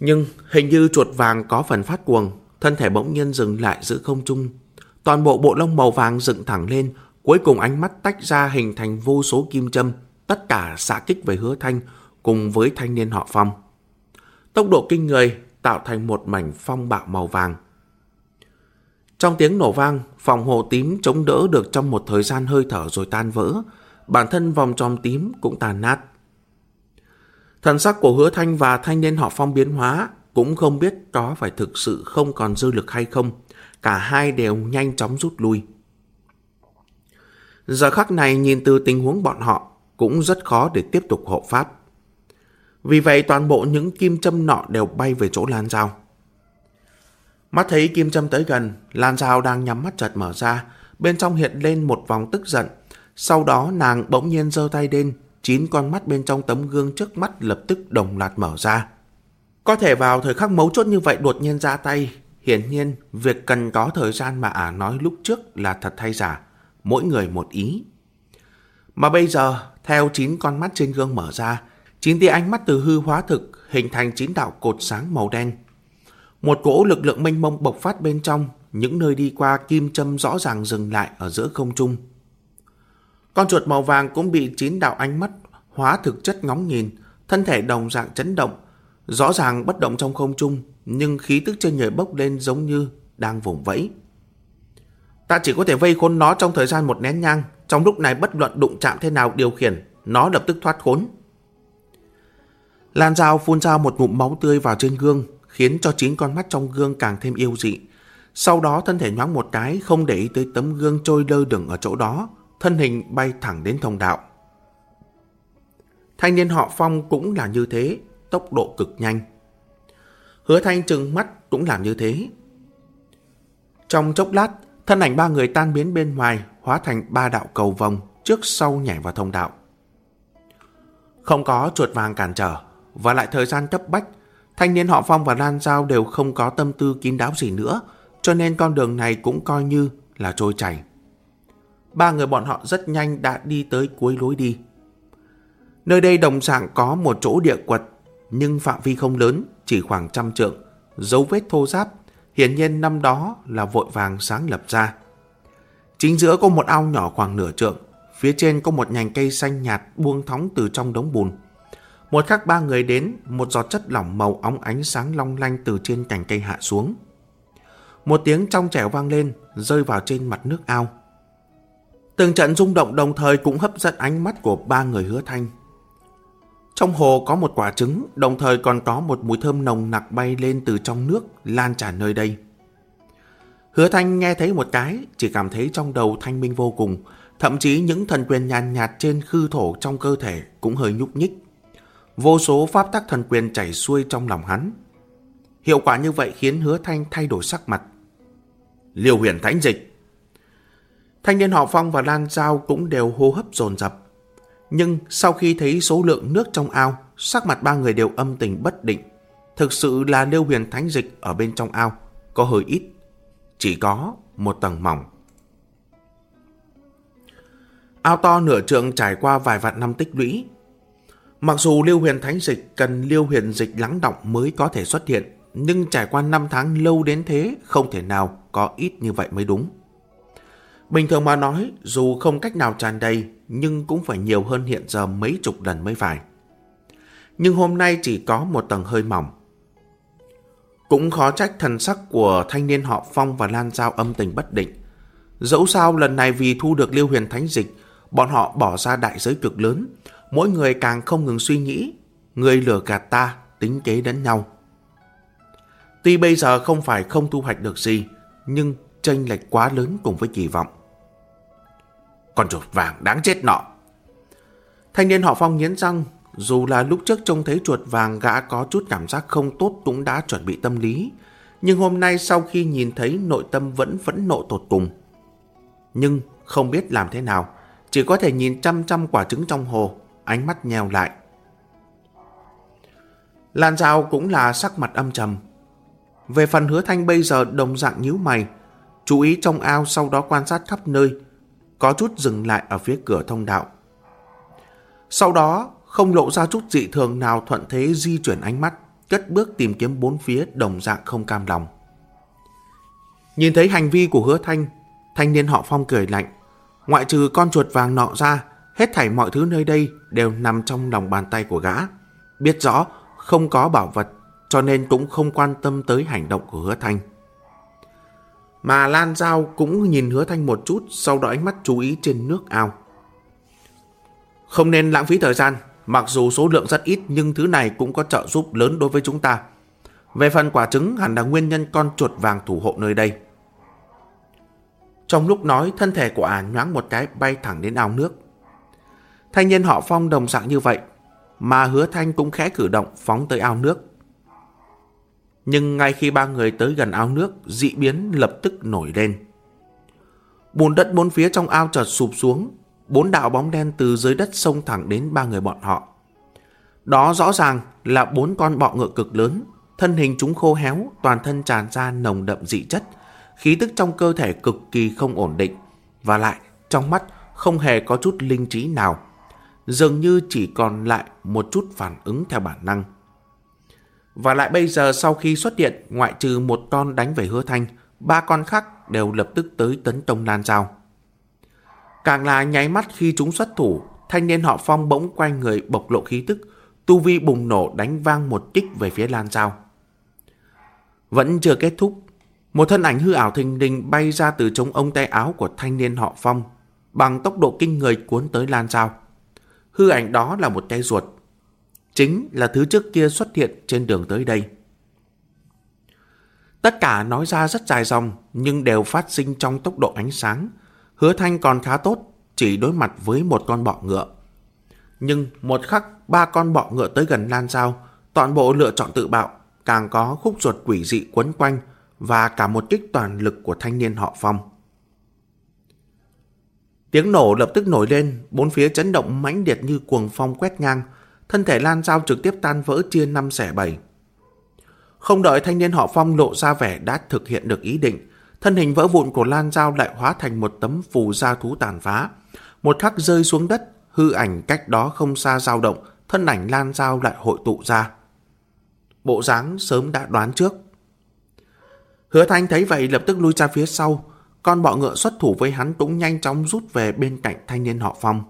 Nhưng hình như chuột vàng có phần phát cuồng, thân thể bỗng nhiên dừng lại giữa không trung. Toàn bộ bộ lông màu vàng dựng thẳng lên, cuối cùng ánh mắt tách ra hình thành vô số kim châm, tất cả xạ kích về hứa thanh cùng với thanh niên họ phong. Tốc độ kinh người tạo thành một mảnh phong bạo màu vàng. Trong tiếng nổ vang, phòng hộ tím chống đỡ được trong một thời gian hơi thở rồi tan vỡ, bản thân vòng tròn tím cũng tàn nát. Thần sắc của hứa thanh và thanh niên họ phong biến hóa cũng không biết có phải thực sự không còn dư lực hay không. Cả hai đều nhanh chóng rút lui. Giờ khắc này nhìn từ tình huống bọn họ cũng rất khó để tiếp tục hộ pháp. Vì vậy toàn bộ những kim châm nọ đều bay về chỗ lan dao. Mắt thấy kim châm tới gần, Lan Giao đang nhắm mắt chợt mở ra, bên trong hiện lên một vòng tức giận. Sau đó nàng bỗng nhiên giơ tay lên, chín con mắt bên trong tấm gương trước mắt lập tức đồng loạt mở ra. Có thể vào thời khắc mấu chốt như vậy đột nhiên ra tay, hiển nhiên việc cần có thời gian mà ả nói lúc trước là thật hay giả, mỗi người một ý. Mà bây giờ, theo chín con mắt trên gương mở ra, chín tia ánh mắt từ hư hóa thực hình thành chín đạo cột sáng màu đen. Một cỗ lực lượng mênh mông bộc phát bên trong, những nơi đi qua kim châm rõ ràng dừng lại ở giữa không trung. Con chuột màu vàng cũng bị chín đạo ánh mắt hóa thực chất ngóng nhìn, thân thể đồng dạng chấn động, rõ ràng bất động trong không trung, nhưng khí tức trên người bốc lên giống như đang vùng vẫy. Ta chỉ có thể vây khốn nó trong thời gian một nén nhang, trong lúc này bất luận đụng chạm thế nào điều khiển, nó lập tức thoát khốn. Lan dao phun ra một ngụm máu tươi vào trên gương, khiến cho chín con mắt trong gương càng thêm yêu dị. Sau đó thân thể nhoáng một cái, không để ý tới tấm gương trôi lơ đừng ở chỗ đó, thân hình bay thẳng đến thông đạo. Thanh niên họ Phong cũng là như thế, tốc độ cực nhanh. Hứa Thanh trừng mắt cũng làm như thế. Trong chốc lát, thân ảnh ba người tan biến bên ngoài, hóa thành ba đạo cầu vòng, trước sau nhảy vào thông đạo. Không có chuột vàng cản trở, và lại thời gian cấp bách, thanh niên họ Phong và Lan Giao đều không có tâm tư kín đáo gì nữa, cho nên con đường này cũng coi như là trôi chảy. Ba người bọn họ rất nhanh đã đi tới cuối lối đi. Nơi đây đồng dạng có một chỗ địa quật, nhưng phạm vi không lớn, chỉ khoảng trăm trượng, dấu vết thô giáp, hiển nhiên năm đó là vội vàng sáng lập ra. Chính giữa có một ao nhỏ khoảng nửa trượng, phía trên có một nhành cây xanh nhạt buông thóng từ trong đống bùn. Một khắc ba người đến, một giọt chất lỏng màu óng ánh sáng long lanh từ trên cành cây hạ xuống. Một tiếng trong trẻo vang lên, rơi vào trên mặt nước ao. Từng trận rung động đồng thời cũng hấp dẫn ánh mắt của ba người hứa thanh. Trong hồ có một quả trứng, đồng thời còn có một mùi thơm nồng nặc bay lên từ trong nước, lan tràn nơi đây. Hứa Thanh nghe thấy một cái, chỉ cảm thấy trong đầu thanh minh vô cùng, thậm chí những thần quyền nhàn nhạt trên khư thổ trong cơ thể cũng hơi nhúc nhích. Vô số pháp tắc thần quyền chảy xuôi trong lòng hắn. Hiệu quả như vậy khiến hứa Thanh thay đổi sắc mặt. Liều huyền thánh dịch Thanh niên họ Phong và Lan Giao cũng đều hô hấp dồn dập. Nhưng sau khi thấy số lượng nước trong ao, sắc mặt ba người đều âm tình bất định. Thực sự là liêu huyền thánh dịch ở bên trong ao, có hơi ít. Chỉ có một tầng mỏng. Ao to nửa trượng trải qua vài vạn năm tích lũy. Mặc dù liêu huyền thánh dịch cần liêu huyền dịch lắng động mới có thể xuất hiện, nhưng trải qua năm tháng lâu đến thế không thể nào có ít như vậy mới đúng. Bình thường mà nói, dù không cách nào tràn đầy, nhưng cũng phải nhiều hơn hiện giờ mấy chục lần mới phải. Nhưng hôm nay chỉ có một tầng hơi mỏng. Cũng khó trách thần sắc của thanh niên họ Phong và Lan Giao âm tình bất định. Dẫu sao lần này vì thu được liêu huyền thánh dịch, bọn họ bỏ ra đại giới cực lớn, mỗi người càng không ngừng suy nghĩ, người lừa gạt ta, tính kế đến nhau. Tuy bây giờ không phải không thu hoạch được gì, nhưng tranh lệch quá lớn cùng với kỳ vọng. Con chuột vàng đáng chết nọ. Thanh niên họ Phong nghiến răng, dù là lúc trước trông thấy chuột vàng gã có chút cảm giác không tốt cũng đã chuẩn bị tâm lý, nhưng hôm nay sau khi nhìn thấy nội tâm vẫn vẫn nộ tột cùng. Nhưng không biết làm thế nào, chỉ có thể nhìn trăm trăm quả trứng trong hồ, ánh mắt nheo lại. Lan Giao cũng là sắc mặt âm trầm. Về phần hứa thanh bây giờ đồng dạng nhíu mày, chú ý trong ao sau đó quan sát khắp nơi, có chút dừng lại ở phía cửa thông đạo. Sau đó, không lộ ra chút dị thường nào thuận thế di chuyển ánh mắt, cất bước tìm kiếm bốn phía đồng dạng không cam lòng. Nhìn thấy hành vi của hứa thanh, thanh niên họ phong cười lạnh. Ngoại trừ con chuột vàng nọ ra, hết thảy mọi thứ nơi đây đều nằm trong lòng bàn tay của gã. Biết rõ không có bảo vật, cho nên cũng không quan tâm tới hành động của hứa thanh. Mà Lan Giao cũng nhìn hứa thanh một chút, sau đó ánh mắt chú ý trên nước ao. Không nên lãng phí thời gian, mặc dù số lượng rất ít nhưng thứ này cũng có trợ giúp lớn đối với chúng ta. Về phần quả trứng hẳn là nguyên nhân con chuột vàng thủ hộ nơi đây. Trong lúc nói, thân thể của ả nhoáng một cái bay thẳng đến ao nước. Thanh niên họ phong đồng dạng như vậy, mà hứa thanh cũng khẽ cử động phóng tới ao nước. Nhưng ngay khi ba người tới gần ao nước, dị biến lập tức nổi lên. Bùn đất bốn phía trong ao chợt sụp xuống, bốn đạo bóng đen từ dưới đất xông thẳng đến ba người bọn họ. Đó rõ ràng là bốn con bọ ngựa cực lớn, thân hình chúng khô héo, toàn thân tràn ra nồng đậm dị chất, khí tức trong cơ thể cực kỳ không ổn định, và lại trong mắt không hề có chút linh trí nào, dường như chỉ còn lại một chút phản ứng theo bản năng. Và lại bây giờ sau khi xuất hiện, ngoại trừ một con đánh về hứa thanh, ba con khác đều lập tức tới tấn công Lan Giao. Càng là nháy mắt khi chúng xuất thủ, thanh niên họ phong bỗng quay người bộc lộ khí tức, tu vi bùng nổ đánh vang một kích về phía Lan Giao. Vẫn chưa kết thúc, một thân ảnh hư ảo thình đình bay ra từ trong ông tay áo của thanh niên họ phong, bằng tốc độ kinh người cuốn tới Lan Giao. Hư ảnh đó là một tay ruột, chính là thứ trước kia xuất hiện trên đường tới đây. Tất cả nói ra rất dài dòng, nhưng đều phát sinh trong tốc độ ánh sáng. Hứa thanh còn khá tốt, chỉ đối mặt với một con bọ ngựa. Nhưng một khắc, ba con bọ ngựa tới gần Lan Giao, toàn bộ lựa chọn tự bạo, càng có khúc ruột quỷ dị quấn quanh và cả một kích toàn lực của thanh niên họ Phong. Tiếng nổ lập tức nổi lên, bốn phía chấn động mãnh liệt như cuồng phong quét ngang, thân thể Lan Giao trực tiếp tan vỡ chia năm xẻ bảy. Không đợi thanh niên họ Phong lộ ra vẻ đã thực hiện được ý định, thân hình vỡ vụn của Lan Giao lại hóa thành một tấm phù gia thú tàn phá. Một khắc rơi xuống đất, hư ảnh cách đó không xa dao động, thân ảnh Lan Giao lại hội tụ ra. Bộ dáng sớm đã đoán trước. Hứa Thanh thấy vậy lập tức lui ra phía sau, con bọ ngựa xuất thủ với hắn cũng nhanh chóng rút về bên cạnh thanh niên họ Phong.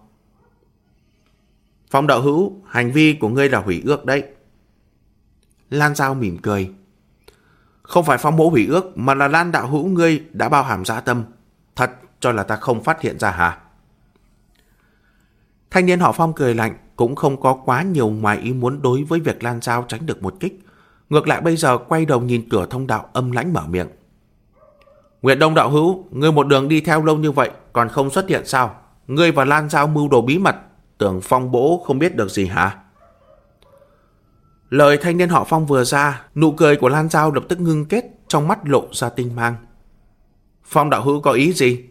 Phong đạo hữu, hành vi của ngươi là hủy ước đấy. Lan Giao mỉm cười. Không phải phong mỗ hủy ước mà là Lan đạo hữu ngươi đã bao hàm dã tâm. Thật cho là ta không phát hiện ra hả? Thanh niên họ Phong cười lạnh cũng không có quá nhiều ngoài ý muốn đối với việc Lan Giao tránh được một kích. Ngược lại bây giờ quay đầu nhìn cửa thông đạo âm lãnh mở miệng. Nguyệt Đông đạo hữu, ngươi một đường đi theo lâu như vậy còn không xuất hiện sao? Ngươi và Lan Giao mưu đồ bí mật, tưởng phong bố không biết được gì hả? Lời thanh niên họ Phong vừa ra, nụ cười của Lan Giao lập tức ngưng kết, trong mắt lộ ra tinh mang. Phong đạo hữu có ý gì?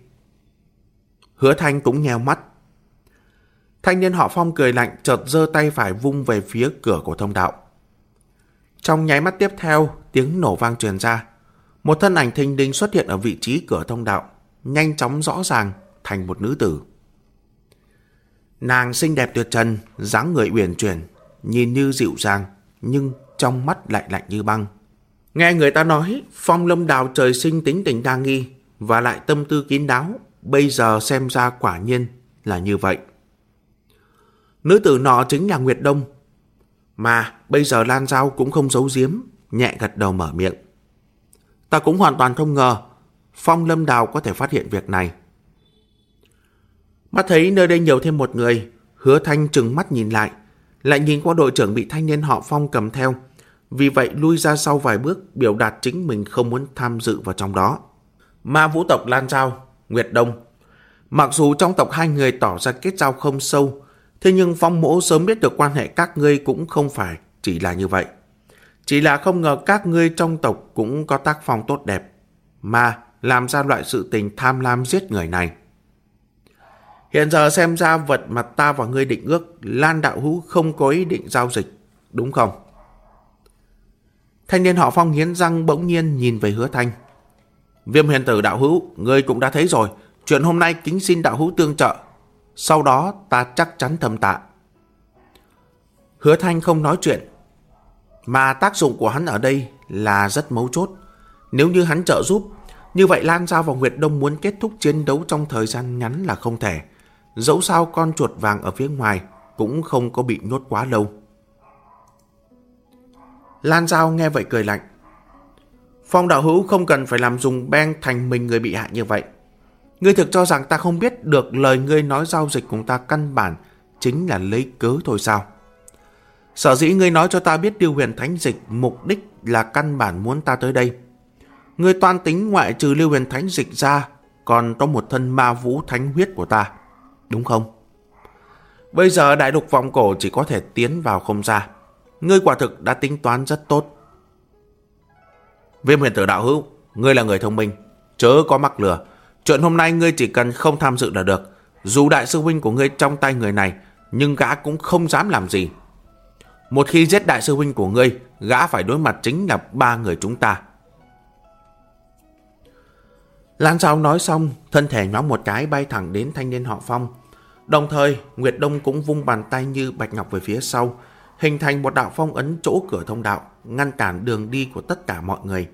Hứa Thanh cũng nheo mắt. Thanh niên họ Phong cười lạnh chợt giơ tay phải vung về phía cửa của thông đạo. Trong nháy mắt tiếp theo, tiếng nổ vang truyền ra. Một thân ảnh thình đinh xuất hiện ở vị trí cửa thông đạo, nhanh chóng rõ ràng thành một nữ tử. Nàng xinh đẹp tuyệt trần, dáng người uyển chuyển, nhìn như dịu dàng, nhưng trong mắt lại lạnh như băng. Nghe người ta nói, phong lâm đào trời sinh tính tình đa nghi và lại tâm tư kín đáo, bây giờ xem ra quả nhiên là như vậy. Nữ tử nọ chính là Nguyệt Đông, mà bây giờ Lan Giao cũng không giấu giếm, nhẹ gật đầu mở miệng. Ta cũng hoàn toàn không ngờ Phong Lâm Đào có thể phát hiện việc này. Mắt thấy nơi đây nhiều thêm một người, hứa thanh trừng mắt nhìn lại, lại nhìn qua đội trưởng bị thanh niên họ Phong cầm theo. Vì vậy lui ra sau vài bước biểu đạt chính mình không muốn tham dự vào trong đó. Ma vũ tộc Lan Giao, Nguyệt Đông. Mặc dù trong tộc hai người tỏ ra kết giao không sâu, thế nhưng Phong mỗ sớm biết được quan hệ các ngươi cũng không phải chỉ là như vậy. Chỉ là không ngờ các ngươi trong tộc cũng có tác phong tốt đẹp, mà làm ra loại sự tình tham lam giết người này. Hiện giờ xem ra vật mà ta và ngươi định ước, Lan Đạo Hữu không có ý định giao dịch, đúng không? Thanh niên họ Phong hiến răng bỗng nhiên nhìn về hứa thanh. Viêm huyền tử đạo hữu, ngươi cũng đã thấy rồi, chuyện hôm nay kính xin đạo hữu tương trợ. Sau đó ta chắc chắn thầm tạ. Hứa thanh không nói chuyện, mà tác dụng của hắn ở đây là rất mấu chốt. Nếu như hắn trợ giúp, như vậy Lan Giao và Nguyệt Đông muốn kết thúc chiến đấu trong thời gian ngắn là không thể. Dẫu sao con chuột vàng ở phía ngoài cũng không có bị nhốt quá lâu. Lan Giao nghe vậy cười lạnh. Phong đạo hữu không cần phải làm dùng beng thành mình người bị hại như vậy. Ngươi thực cho rằng ta không biết được lời ngươi nói giao dịch cùng ta căn bản chính là lấy cớ thôi sao? Sở dĩ ngươi nói cho ta biết tiêu huyền thánh dịch mục đích là căn bản muốn ta tới đây. Ngươi toan tính ngoại trừ lưu huyền thánh dịch ra còn có một thân ma vũ thánh huyết của ta. Đúng không? Bây giờ đại đục vòng cổ chỉ có thể tiến vào không ra. Ngươi quả thực đã tính toán rất tốt. Viêm huyền tử đạo hữu, ngươi là người thông minh, chớ có mắc lừa. Chuyện hôm nay ngươi chỉ cần không tham dự là được. Dù đại sư huynh của ngươi trong tay người này, nhưng gã cũng không dám làm gì. Một khi giết đại sư huynh của ngươi, gã phải đối mặt chính là ba người chúng ta. Lan Giao nói xong, thân thể nhóm một cái bay thẳng đến thanh niên họ Phong. Đồng thời, Nguyệt Đông cũng vung bàn tay như bạch ngọc về phía sau, hình thành một đạo phong ấn chỗ cửa thông đạo, ngăn cản đường đi của tất cả mọi người.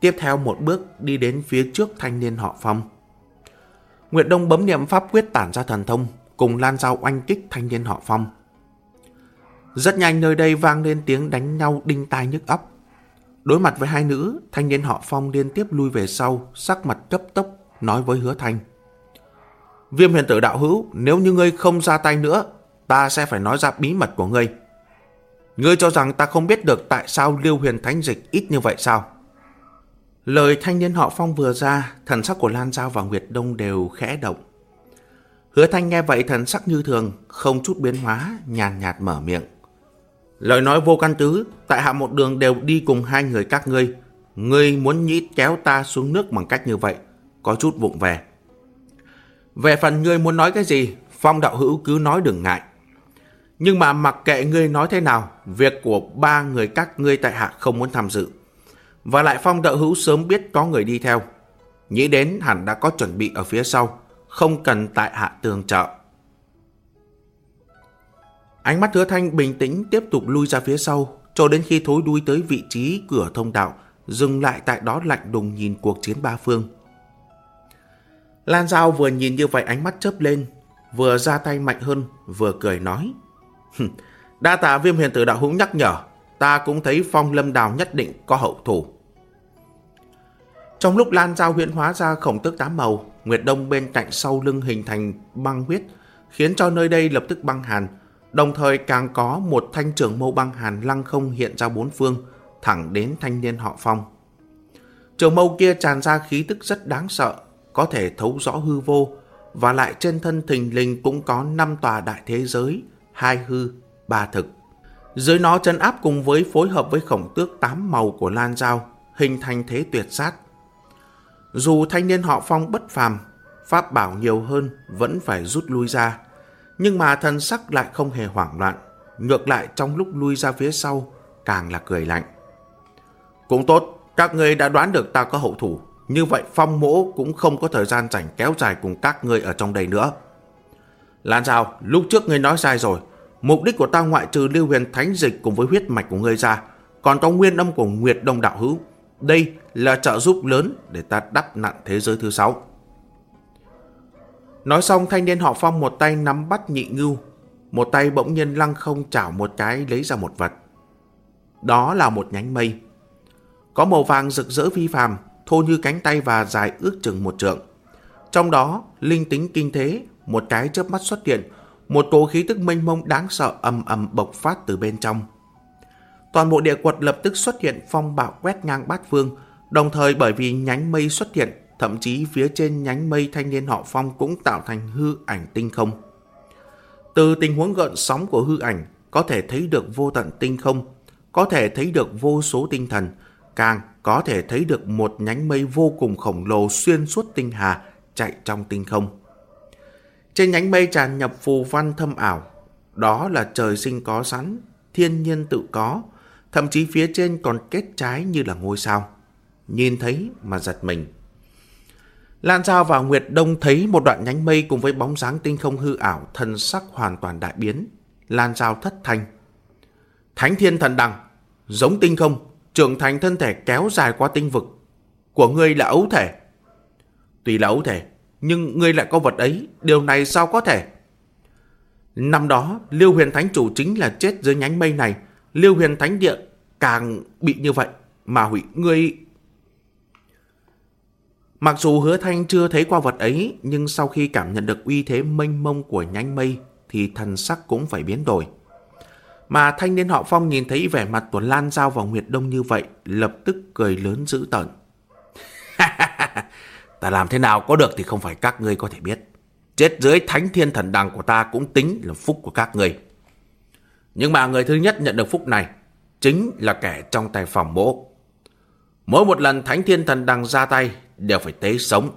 Tiếp theo một bước đi đến phía trước thanh niên họ Phong. Nguyệt Đông bấm niệm pháp quyết tản ra thần thông, cùng Lan Giao oanh kích thanh niên họ Phong. Rất nhanh nơi đây vang lên tiếng đánh nhau đinh tai nhức óc. Đối mặt với hai nữ, thanh niên họ Phong liên tiếp lui về sau, sắc mặt cấp tốc, nói với hứa thanh. Viêm huyền tử đạo hữu, nếu như ngươi không ra tay nữa, ta sẽ phải nói ra bí mật của ngươi. Ngươi cho rằng ta không biết được tại sao liêu huyền thánh dịch ít như vậy sao? Lời thanh niên họ Phong vừa ra, thần sắc của Lan Giao và Nguyệt Đông đều khẽ động. Hứa thanh nghe vậy thần sắc như thường, không chút biến hóa, nhàn nhạt mở miệng. Lời nói vô căn cứ, tại hạ một đường đều đi cùng hai người các ngươi. Ngươi muốn nhĩ kéo ta xuống nước bằng cách như vậy, có chút vụng về. Về phần ngươi muốn nói cái gì, Phong đạo hữu cứ nói đừng ngại. Nhưng mà mặc kệ ngươi nói thế nào, việc của ba người các ngươi tại hạ không muốn tham dự. Và lại Phong đạo hữu sớm biết có người đi theo. Nghĩ đến hẳn đã có chuẩn bị ở phía sau, không cần tại hạ tường trợ. Ánh mắt hứa thanh bình tĩnh tiếp tục lui ra phía sau, cho đến khi thối đuôi tới vị trí cửa thông đạo, dừng lại tại đó lạnh đùng nhìn cuộc chiến ba phương. Lan Giao vừa nhìn như vậy ánh mắt chớp lên, vừa ra tay mạnh hơn, vừa cười nói. Đa tạ viêm huyền tử đạo hữu nhắc nhở, ta cũng thấy phong lâm đào nhất định có hậu thủ. Trong lúc Lan Giao huyện hóa ra khổng tức tám màu, Nguyệt Đông bên cạnh sau lưng hình thành băng huyết, khiến cho nơi đây lập tức băng hàn, Đồng thời càng có một thanh trưởng mâu băng hàn lăng không hiện ra bốn phương, thẳng đến thanh niên họ Phong. Trường mâu kia tràn ra khí tức rất đáng sợ, có thể thấu rõ hư vô, và lại trên thân thình lình cũng có năm tòa đại thế giới, hai hư, ba thực. Dưới nó chân áp cùng với phối hợp với khổng tước tám màu của Lan Giao, hình thành thế tuyệt sát. Dù thanh niên họ Phong bất phàm, pháp bảo nhiều hơn vẫn phải rút lui ra, nhưng mà thần sắc lại không hề hoảng loạn, ngược lại trong lúc lui ra phía sau, càng là cười lạnh. Cũng tốt, các ngươi đã đoán được ta có hậu thủ, như vậy phong mỗ cũng không có thời gian rảnh kéo dài cùng các ngươi ở trong đây nữa. Lan sao lúc trước ngươi nói sai rồi, mục đích của ta ngoại trừ lưu huyền thánh dịch cùng với huyết mạch của ngươi ra, còn có nguyên âm của Nguyệt Đông Đạo Hữu. Đây là trợ giúp lớn để ta đắp nặn thế giới thứ sáu. Nói xong thanh niên họ Phong một tay nắm bắt nhị ngưu, một tay bỗng nhiên lăng không chảo một cái lấy ra một vật. Đó là một nhánh mây. Có màu vàng rực rỡ phi phàm, thô như cánh tay và dài ước chừng một trượng. Trong đó, linh tính kinh thế, một cái chớp mắt xuất hiện, một cổ khí tức mênh mông đáng sợ ầm ầm bộc phát từ bên trong. Toàn bộ địa quật lập tức xuất hiện phong bạo quét ngang bát phương, đồng thời bởi vì nhánh mây xuất hiện thậm chí phía trên nhánh mây thanh niên họ Phong cũng tạo thành hư ảnh tinh không. Từ tình huống gợn sóng của hư ảnh, có thể thấy được vô tận tinh không, có thể thấy được vô số tinh thần, càng có thể thấy được một nhánh mây vô cùng khổng lồ xuyên suốt tinh hà chạy trong tinh không. Trên nhánh mây tràn nhập phù văn thâm ảo, đó là trời sinh có sẵn, thiên nhiên tự có, thậm chí phía trên còn kết trái như là ngôi sao. Nhìn thấy mà giật mình. Lan Giao và Nguyệt Đông thấy một đoạn nhánh mây cùng với bóng dáng tinh không hư ảo, thần sắc hoàn toàn đại biến. Lan Giao thất thanh. Thánh thiên thần đằng, giống tinh không, trưởng thành thân thể kéo dài qua tinh vực. Của ngươi là ấu thể. Tuy là ấu thể, nhưng ngươi lại có vật ấy, điều này sao có thể? Năm đó, Liêu huyền thánh chủ chính là chết dưới nhánh mây này. Liêu huyền thánh địa càng bị như vậy, mà hủy ngươi Mặc dù hứa thanh chưa thấy qua vật ấy, nhưng sau khi cảm nhận được uy thế mênh mông của nhánh mây, thì thần sắc cũng phải biến đổi. Mà thanh niên họ Phong nhìn thấy vẻ mặt của Lan Giao và Nguyệt Đông như vậy, lập tức cười lớn dữ tợn. ta làm thế nào có được thì không phải các ngươi có thể biết. Chết dưới thánh thiên thần đằng của ta cũng tính là phúc của các ngươi. Nhưng mà người thứ nhất nhận được phúc này, chính là kẻ trong tài phòng mỗ. Mỗi một lần Thánh Thiên Thần Đằng ra tay đều phải tế sống.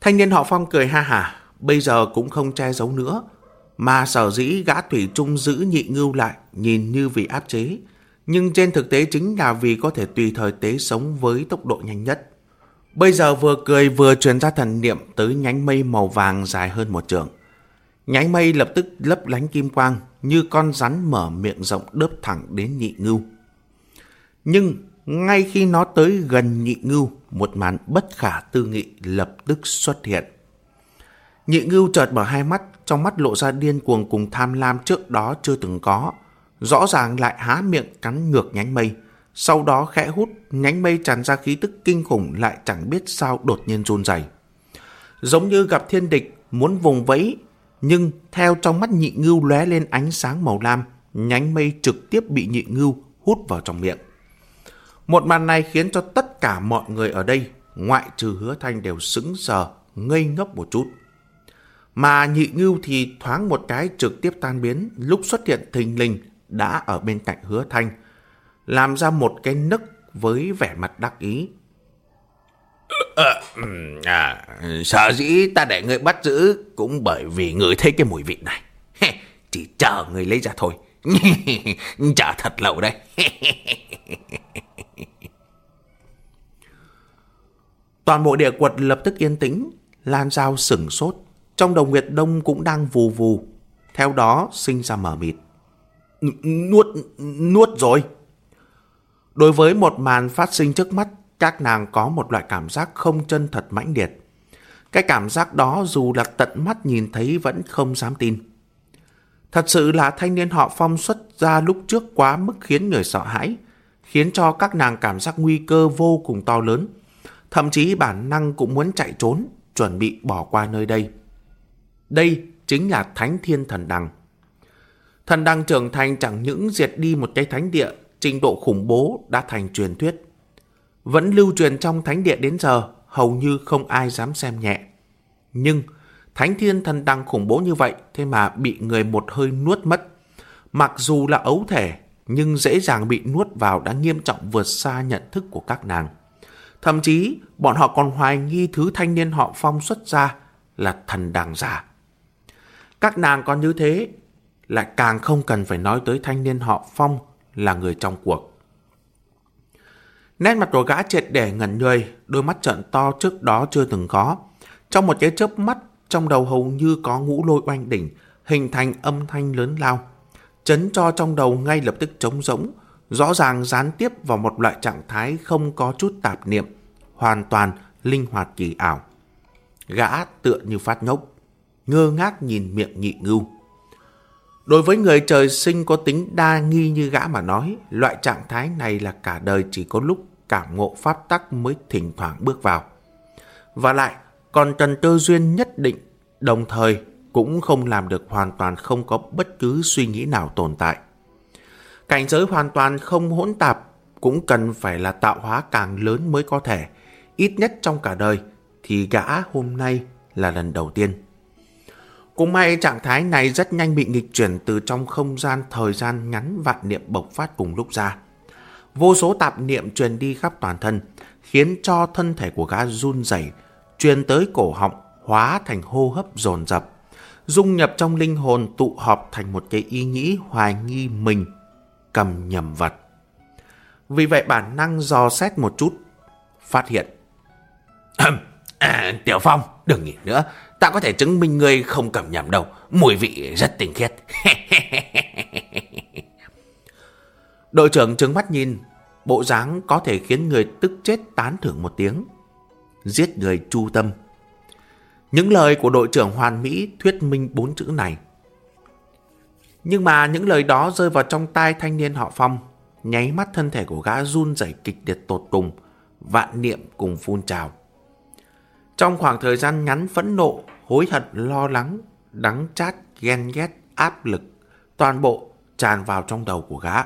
Thanh niên họ Phong cười ha hả, bây giờ cũng không che giấu nữa. Mà sở dĩ gã Thủy Trung giữ nhị ngưu lại nhìn như vì áp chế, nhưng trên thực tế chính là vì có thể tùy thời tế sống với tốc độ nhanh nhất. Bây giờ vừa cười vừa truyền ra thần niệm tới nhánh mây màu vàng dài hơn một trường. Nhánh mây lập tức lấp lánh kim quang như con rắn mở miệng rộng đớp thẳng đến nhị ngưu. Nhưng ngay khi nó tới gần nhị ngưu, một màn bất khả tư nghị lập tức xuất hiện. Nhị ngưu chợt mở hai mắt, trong mắt lộ ra điên cuồng cùng tham lam trước đó chưa từng có. Rõ ràng lại há miệng cắn ngược nhánh mây. Sau đó khẽ hút, nhánh mây tràn ra khí tức kinh khủng lại chẳng biết sao đột nhiên run rẩy. Giống như gặp thiên địch, muốn vùng vẫy, nhưng theo trong mắt nhị ngưu lóe lên ánh sáng màu lam, nhánh mây trực tiếp bị nhị ngưu hút vào trong miệng. Một màn này khiến cho tất cả mọi người ở đây, ngoại trừ hứa thanh đều sững sờ, ngây ngốc một chút. Mà nhị ngưu thì thoáng một cái trực tiếp tan biến, lúc xuất hiện thình lình đã ở bên cạnh hứa thanh, làm ra một cái nấc với vẻ mặt đắc ý. À, à, sợ dĩ ta để người bắt giữ cũng bởi vì người thấy cái mùi vị này. Chỉ chờ người lấy ra thôi. chờ thật lâu đây. Toàn bộ địa quật lập tức yên tĩnh, Lan Giao sửng sốt. Trong đồng Nguyệt Đông cũng đang vù vù. Theo đó sinh ra mở mịt. Nuốt, nuốt rồi. Đối với một màn phát sinh trước mắt, các nàng có một loại cảm giác không chân thật mãnh liệt. Cái cảm giác đó dù là tận mắt nhìn thấy vẫn không dám tin. Thật sự là thanh niên họ phong xuất ra lúc trước quá mức khiến người sợ hãi, khiến cho các nàng cảm giác nguy cơ vô cùng to lớn. Thậm chí bản năng cũng muốn chạy trốn, chuẩn bị bỏ qua nơi đây. Đây chính là Thánh Thiên Thần Đằng. Thần Đằng trưởng thành chẳng những diệt đi một cái thánh địa, trình độ khủng bố đã thành truyền thuyết. Vẫn lưu truyền trong thánh địa đến giờ, hầu như không ai dám xem nhẹ. Nhưng, Thánh Thiên Thần Đằng khủng bố như vậy, thế mà bị người một hơi nuốt mất. Mặc dù là ấu thể, nhưng dễ dàng bị nuốt vào đã nghiêm trọng vượt xa nhận thức của các nàng. Thậm chí, bọn họ còn hoài nghi thứ thanh niên họ phong xuất ra là thần đàng giả. Các nàng còn như thế, lại càng không cần phải nói tới thanh niên họ phong là người trong cuộc. Nét mặt của gã triệt để ngẩn người, đôi mắt trận to trước đó chưa từng có. Trong một cái chớp mắt, trong đầu hầu như có ngũ lôi oanh đỉnh, hình thành âm thanh lớn lao. Chấn cho trong đầu ngay lập tức trống rỗng, rõ ràng gián tiếp vào một loại trạng thái không có chút tạp niệm, hoàn toàn linh hoạt kỳ ảo. Gã tựa như phát ngốc, ngơ ngác nhìn miệng nhị ngưu. Đối với người trời sinh có tính đa nghi như gã mà nói, loại trạng thái này là cả đời chỉ có lúc cảm ngộ pháp tắc mới thỉnh thoảng bước vào. Và lại, còn cần cơ duyên nhất định, đồng thời cũng không làm được hoàn toàn không có bất cứ suy nghĩ nào tồn tại. Cảnh giới hoàn toàn không hỗn tạp cũng cần phải là tạo hóa càng lớn mới có thể, ít nhất trong cả đời, thì gã hôm nay là lần đầu tiên. Cũng may trạng thái này rất nhanh bị nghịch chuyển từ trong không gian thời gian ngắn vạn niệm bộc phát cùng lúc ra. Vô số tạp niệm truyền đi khắp toàn thân, khiến cho thân thể của gã run rẩy, truyền tới cổ họng, hóa thành hô hấp dồn dập, dung nhập trong linh hồn tụ họp thành một cái ý nghĩ hoài nghi mình cầm nhầm vật. Vì vậy bản năng dò xét một chút, phát hiện. À, Tiểu Phong, đừng nghĩ nữa, ta có thể chứng minh ngươi không cầm nhầm đâu, mùi vị rất tinh khiết. Đội trưởng trừng mắt nhìn, bộ dáng có thể khiến người tức chết tán thưởng một tiếng. Giết người chu tâm. Những lời của đội trưởng Hoàn Mỹ thuyết minh bốn chữ này. Nhưng mà những lời đó rơi vào trong tai thanh niên họ Phong, nháy mắt thân thể của gã run rẩy kịch liệt tột cùng, vạn niệm cùng phun trào. Trong khoảng thời gian ngắn phẫn nộ, hối hận, lo lắng, đắng chát, ghen ghét, áp lực, toàn bộ tràn vào trong đầu của gã.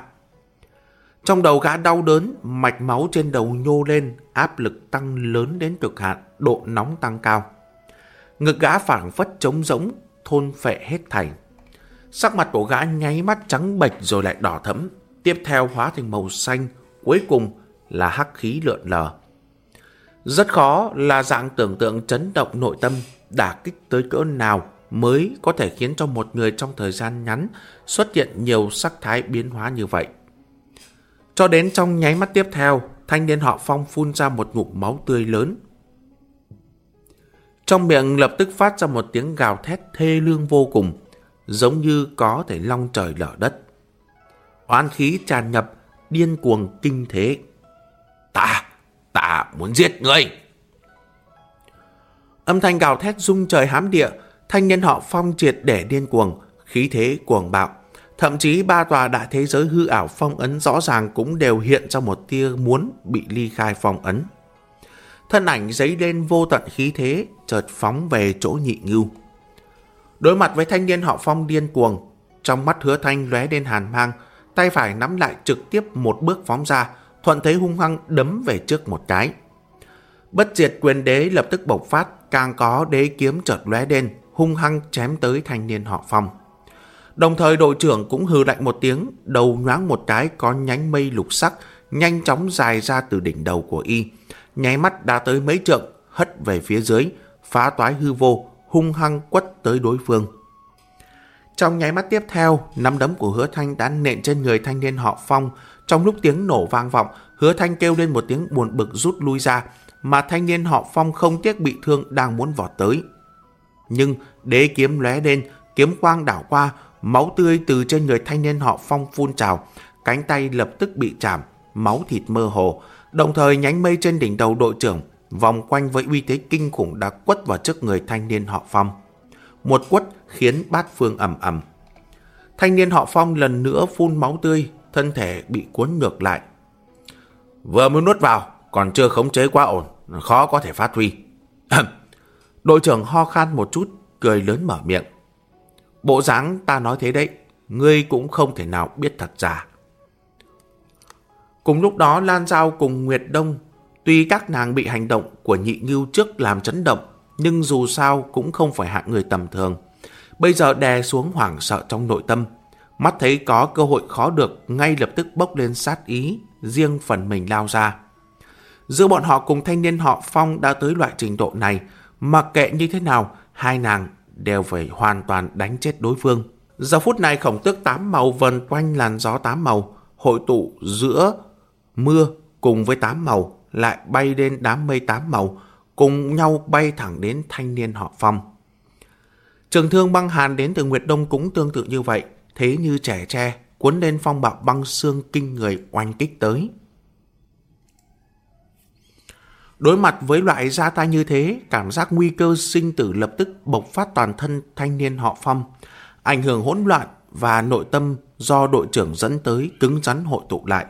Trong đầu gã đau đớn, mạch máu trên đầu nhô lên, áp lực tăng lớn đến cực hạn, độ nóng tăng cao. Ngực gã phảng phất trống rỗng, thôn phệ hết thảy. Sắc mặt của gã nháy mắt trắng bệch rồi lại đỏ thẫm, tiếp theo hóa thành màu xanh, cuối cùng là hắc khí lượn lờ. Rất khó là dạng tưởng tượng chấn động nội tâm, đả kích tới cỡ nào mới có thể khiến cho một người trong thời gian ngắn xuất hiện nhiều sắc thái biến hóa như vậy. Cho đến trong nháy mắt tiếp theo, thanh niên họ Phong phun ra một ngụm máu tươi lớn. Trong miệng lập tức phát ra một tiếng gào thét thê lương vô cùng, giống như có thể long trời lở đất. Oán khí tràn nhập, điên cuồng kinh thế. Ta, ta muốn giết ngươi! Âm thanh gào thét rung trời hám địa, thanh niên họ phong triệt để điên cuồng, khí thế cuồng bạo. Thậm chí ba tòa đại thế giới hư ảo phong ấn rõ ràng cũng đều hiện ra một tia muốn bị ly khai phong ấn. Thân ảnh giấy lên vô tận khí thế, chợt phóng về chỗ nhị ngưu. Đối mặt với thanh niên họ phong điên cuồng, trong mắt hứa thanh lóe lên hàn mang, tay phải nắm lại trực tiếp một bước phóng ra, thuận thế hung hăng đấm về trước một cái. Bất diệt quyền đế lập tức bộc phát, càng có đế kiếm chợt lóe lên, hung hăng chém tới thanh niên họ phong. Đồng thời đội trưởng cũng hừ lạnh một tiếng, đầu nhoáng một cái có nhánh mây lục sắc, nhanh chóng dài ra từ đỉnh đầu của y. Nháy mắt đã tới mấy trượng, hất về phía dưới, phá toái hư vô, hung hăng quất tới đối phương. Trong nháy mắt tiếp theo, nắm đấm của hứa thanh đã nện trên người thanh niên họ phong. Trong lúc tiếng nổ vang vọng, hứa thanh kêu lên một tiếng buồn bực rút lui ra, mà thanh niên họ phong không tiếc bị thương đang muốn vọt tới. Nhưng đế kiếm lóe lên, kiếm quang đảo qua, máu tươi từ trên người thanh niên họ phong phun trào, cánh tay lập tức bị chạm, máu thịt mơ hồ. Đồng thời nhánh mây trên đỉnh đầu đội trưởng vòng quanh với uy thế kinh khủng đã quất vào trước người thanh niên họ phong. Một quất khiến bát phương ẩm ẩm. Thanh niên họ phong lần nữa phun máu tươi, thân thể bị cuốn ngược lại. Vừa mới nuốt vào, còn chưa khống chế quá ổn, khó có thể phát huy. Đội trưởng ho khan một chút, cười lớn mở miệng. Bộ dáng ta nói thế đấy, ngươi cũng không thể nào biết thật giả. Cùng lúc đó Lan Giao cùng Nguyệt Đông, tuy các nàng bị hành động của nhị ngưu trước làm chấn động, nhưng dù sao cũng không phải hạng người tầm thường. Bây giờ đè xuống hoảng sợ trong nội tâm, mắt thấy có cơ hội khó được ngay lập tức bốc lên sát ý, riêng phần mình lao ra. Giữa bọn họ cùng thanh niên họ Phong đã tới loại trình độ này, mặc kệ như thế nào, hai nàng đều phải hoàn toàn đánh chết đối phương. Giờ phút này khổng tước tám màu vần quanh làn gió tám màu, hội tụ giữa mưa cùng với tám màu lại bay lên đám mây tám màu, cùng nhau bay thẳng đến thanh niên họ Phong. Trường thương băng hàn đến từ Nguyệt Đông cũng tương tự như vậy, thế như trẻ tre, cuốn lên phong bạo băng xương kinh người oanh kích tới. Đối mặt với loại ra tay như thế, cảm giác nguy cơ sinh tử lập tức bộc phát toàn thân thanh niên họ Phong, ảnh hưởng hỗn loạn và nội tâm do đội trưởng dẫn tới cứng rắn hội tụ lại.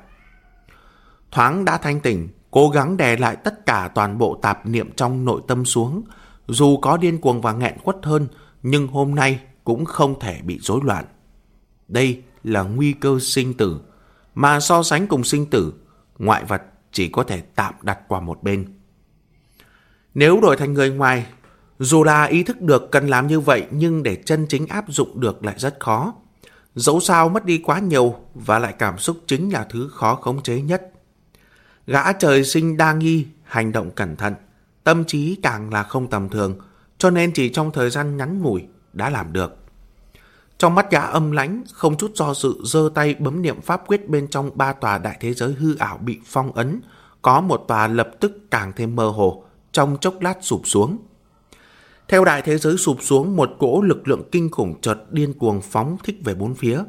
Thoáng đã thanh tỉnh, cố gắng đè lại tất cả toàn bộ tạp niệm trong nội tâm xuống, dù có điên cuồng và nghẹn quất hơn, nhưng hôm nay cũng không thể bị rối loạn. Đây là nguy cơ sinh tử, mà so sánh cùng sinh tử, ngoại vật chỉ có thể tạm đặt qua một bên. Nếu đổi thành người ngoài, dù là ý thức được cần làm như vậy nhưng để chân chính áp dụng được lại rất khó. Dẫu sao mất đi quá nhiều và lại cảm xúc chính là thứ khó khống chế nhất. Gã trời sinh đa nghi, hành động cẩn thận, tâm trí càng là không tầm thường, cho nên chỉ trong thời gian ngắn ngủi đã làm được. Trong mắt gã âm lãnh, không chút do dự giơ tay bấm niệm pháp quyết bên trong ba tòa đại thế giới hư ảo bị phong ấn, có một tòa lập tức càng thêm mơ hồ, trong chốc lát sụp xuống. Theo đại thế giới sụp xuống, một cỗ lực lượng kinh khủng chợt điên cuồng phóng thích về bốn phía.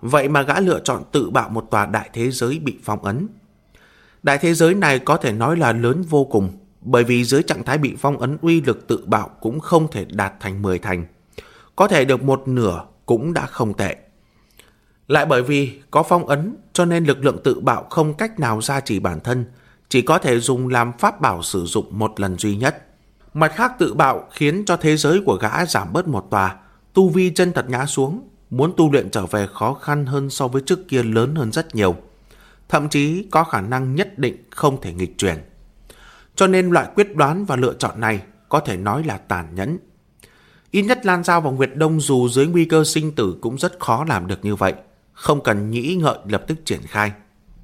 Vậy mà gã lựa chọn tự bạo một tòa đại thế giới bị phong ấn. Đại thế giới này có thể nói là lớn vô cùng, bởi vì dưới trạng thái bị phong ấn uy lực tự bạo cũng không thể đạt thành 10 thành. Có thể được một nửa cũng đã không tệ. Lại bởi vì có phong ấn cho nên lực lượng tự bạo không cách nào ra chỉ bản thân, chỉ có thể dùng làm pháp bảo sử dụng một lần duy nhất. Mặt khác tự bạo khiến cho thế giới của gã giảm bớt một tòa, tu vi chân thật ngã xuống, muốn tu luyện trở về khó khăn hơn so với trước kia lớn hơn rất nhiều. Thậm chí có khả năng nhất định không thể nghịch chuyển. Cho nên loại quyết đoán và lựa chọn này có thể nói là tàn nhẫn. Ít nhất Lan Giao và Nguyệt Đông dù dưới nguy cơ sinh tử cũng rất khó làm được như vậy. không cần nghĩ ngợi lập tức triển khai.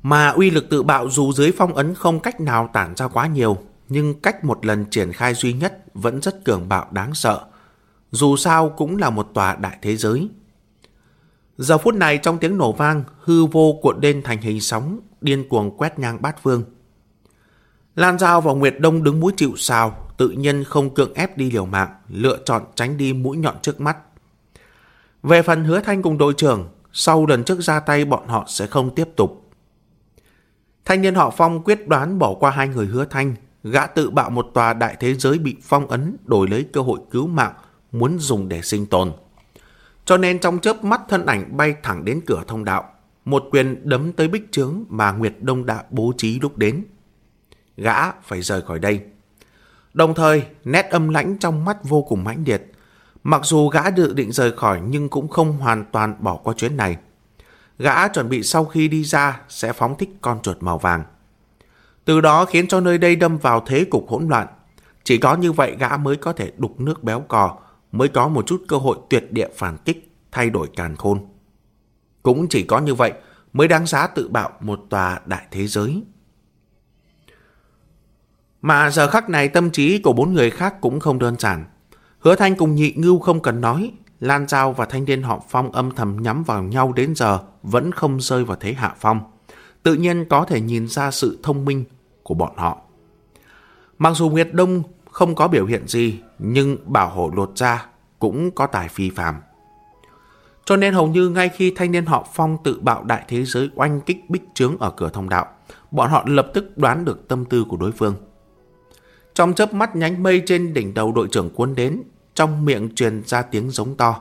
Mà uy lực tự bạo dù dưới phong ấn không cách nào tản ra quá nhiều, nhưng cách một lần triển khai duy nhất vẫn rất cường bạo đáng sợ. Dù sao cũng là một tòa đại thế giới. Giờ phút này trong tiếng nổ vang, hư vô cuộn lên thành hình sóng, điên cuồng quét ngang bát phương. Lan Giao và Nguyệt Đông đứng mũi chịu sào, tự nhiên không cưỡng ép đi liều mạng, lựa chọn tránh đi mũi nhọn trước mắt. Về phần hứa thanh cùng đội trưởng, sau lần trước ra tay bọn họ sẽ không tiếp tục. Thanh niên họ Phong quyết đoán bỏ qua hai người hứa thanh, gã tự bạo một tòa đại thế giới bị phong ấn đổi lấy cơ hội cứu mạng, muốn dùng để sinh tồn. Cho nên trong chớp mắt thân ảnh bay thẳng đến cửa thông đạo, một quyền đấm tới bích trướng mà Nguyệt Đông đã bố trí lúc đến. Gã phải rời khỏi đây. Đồng thời, nét âm lãnh trong mắt vô cùng mãnh liệt. Mặc dù gã dự định rời khỏi nhưng cũng không hoàn toàn bỏ qua chuyến này. Gã chuẩn bị sau khi đi ra sẽ phóng thích con chuột màu vàng. Từ đó khiến cho nơi đây đâm vào thế cục hỗn loạn. Chỉ có như vậy gã mới có thể đục nước béo cò, mới có một chút cơ hội tuyệt địa phản kích, thay đổi càn khôn. Cũng chỉ có như vậy mới đáng giá tự bạo một tòa đại thế giới. Mà giờ khắc này tâm trí của bốn người khác cũng không đơn giản. Hứa Thanh cùng nhị ngưu không cần nói, Lan Giao và thanh niên họ Phong âm thầm nhắm vào nhau đến giờ vẫn không rơi vào thế hạ phong. Tự nhiên có thể nhìn ra sự thông minh của bọn họ. Mặc dù Nguyệt Đông không có biểu hiện gì, nhưng bảo hộ lột ra cũng có tài phi phàm. Cho nên hầu như ngay khi thanh niên họ Phong tự bạo đại thế giới oanh kích bích trướng ở cửa thông đạo, bọn họ lập tức đoán được tâm tư của đối phương. Trong chớp mắt nhánh mây trên đỉnh đầu đội trưởng cuốn đến, trong miệng truyền ra tiếng giống to.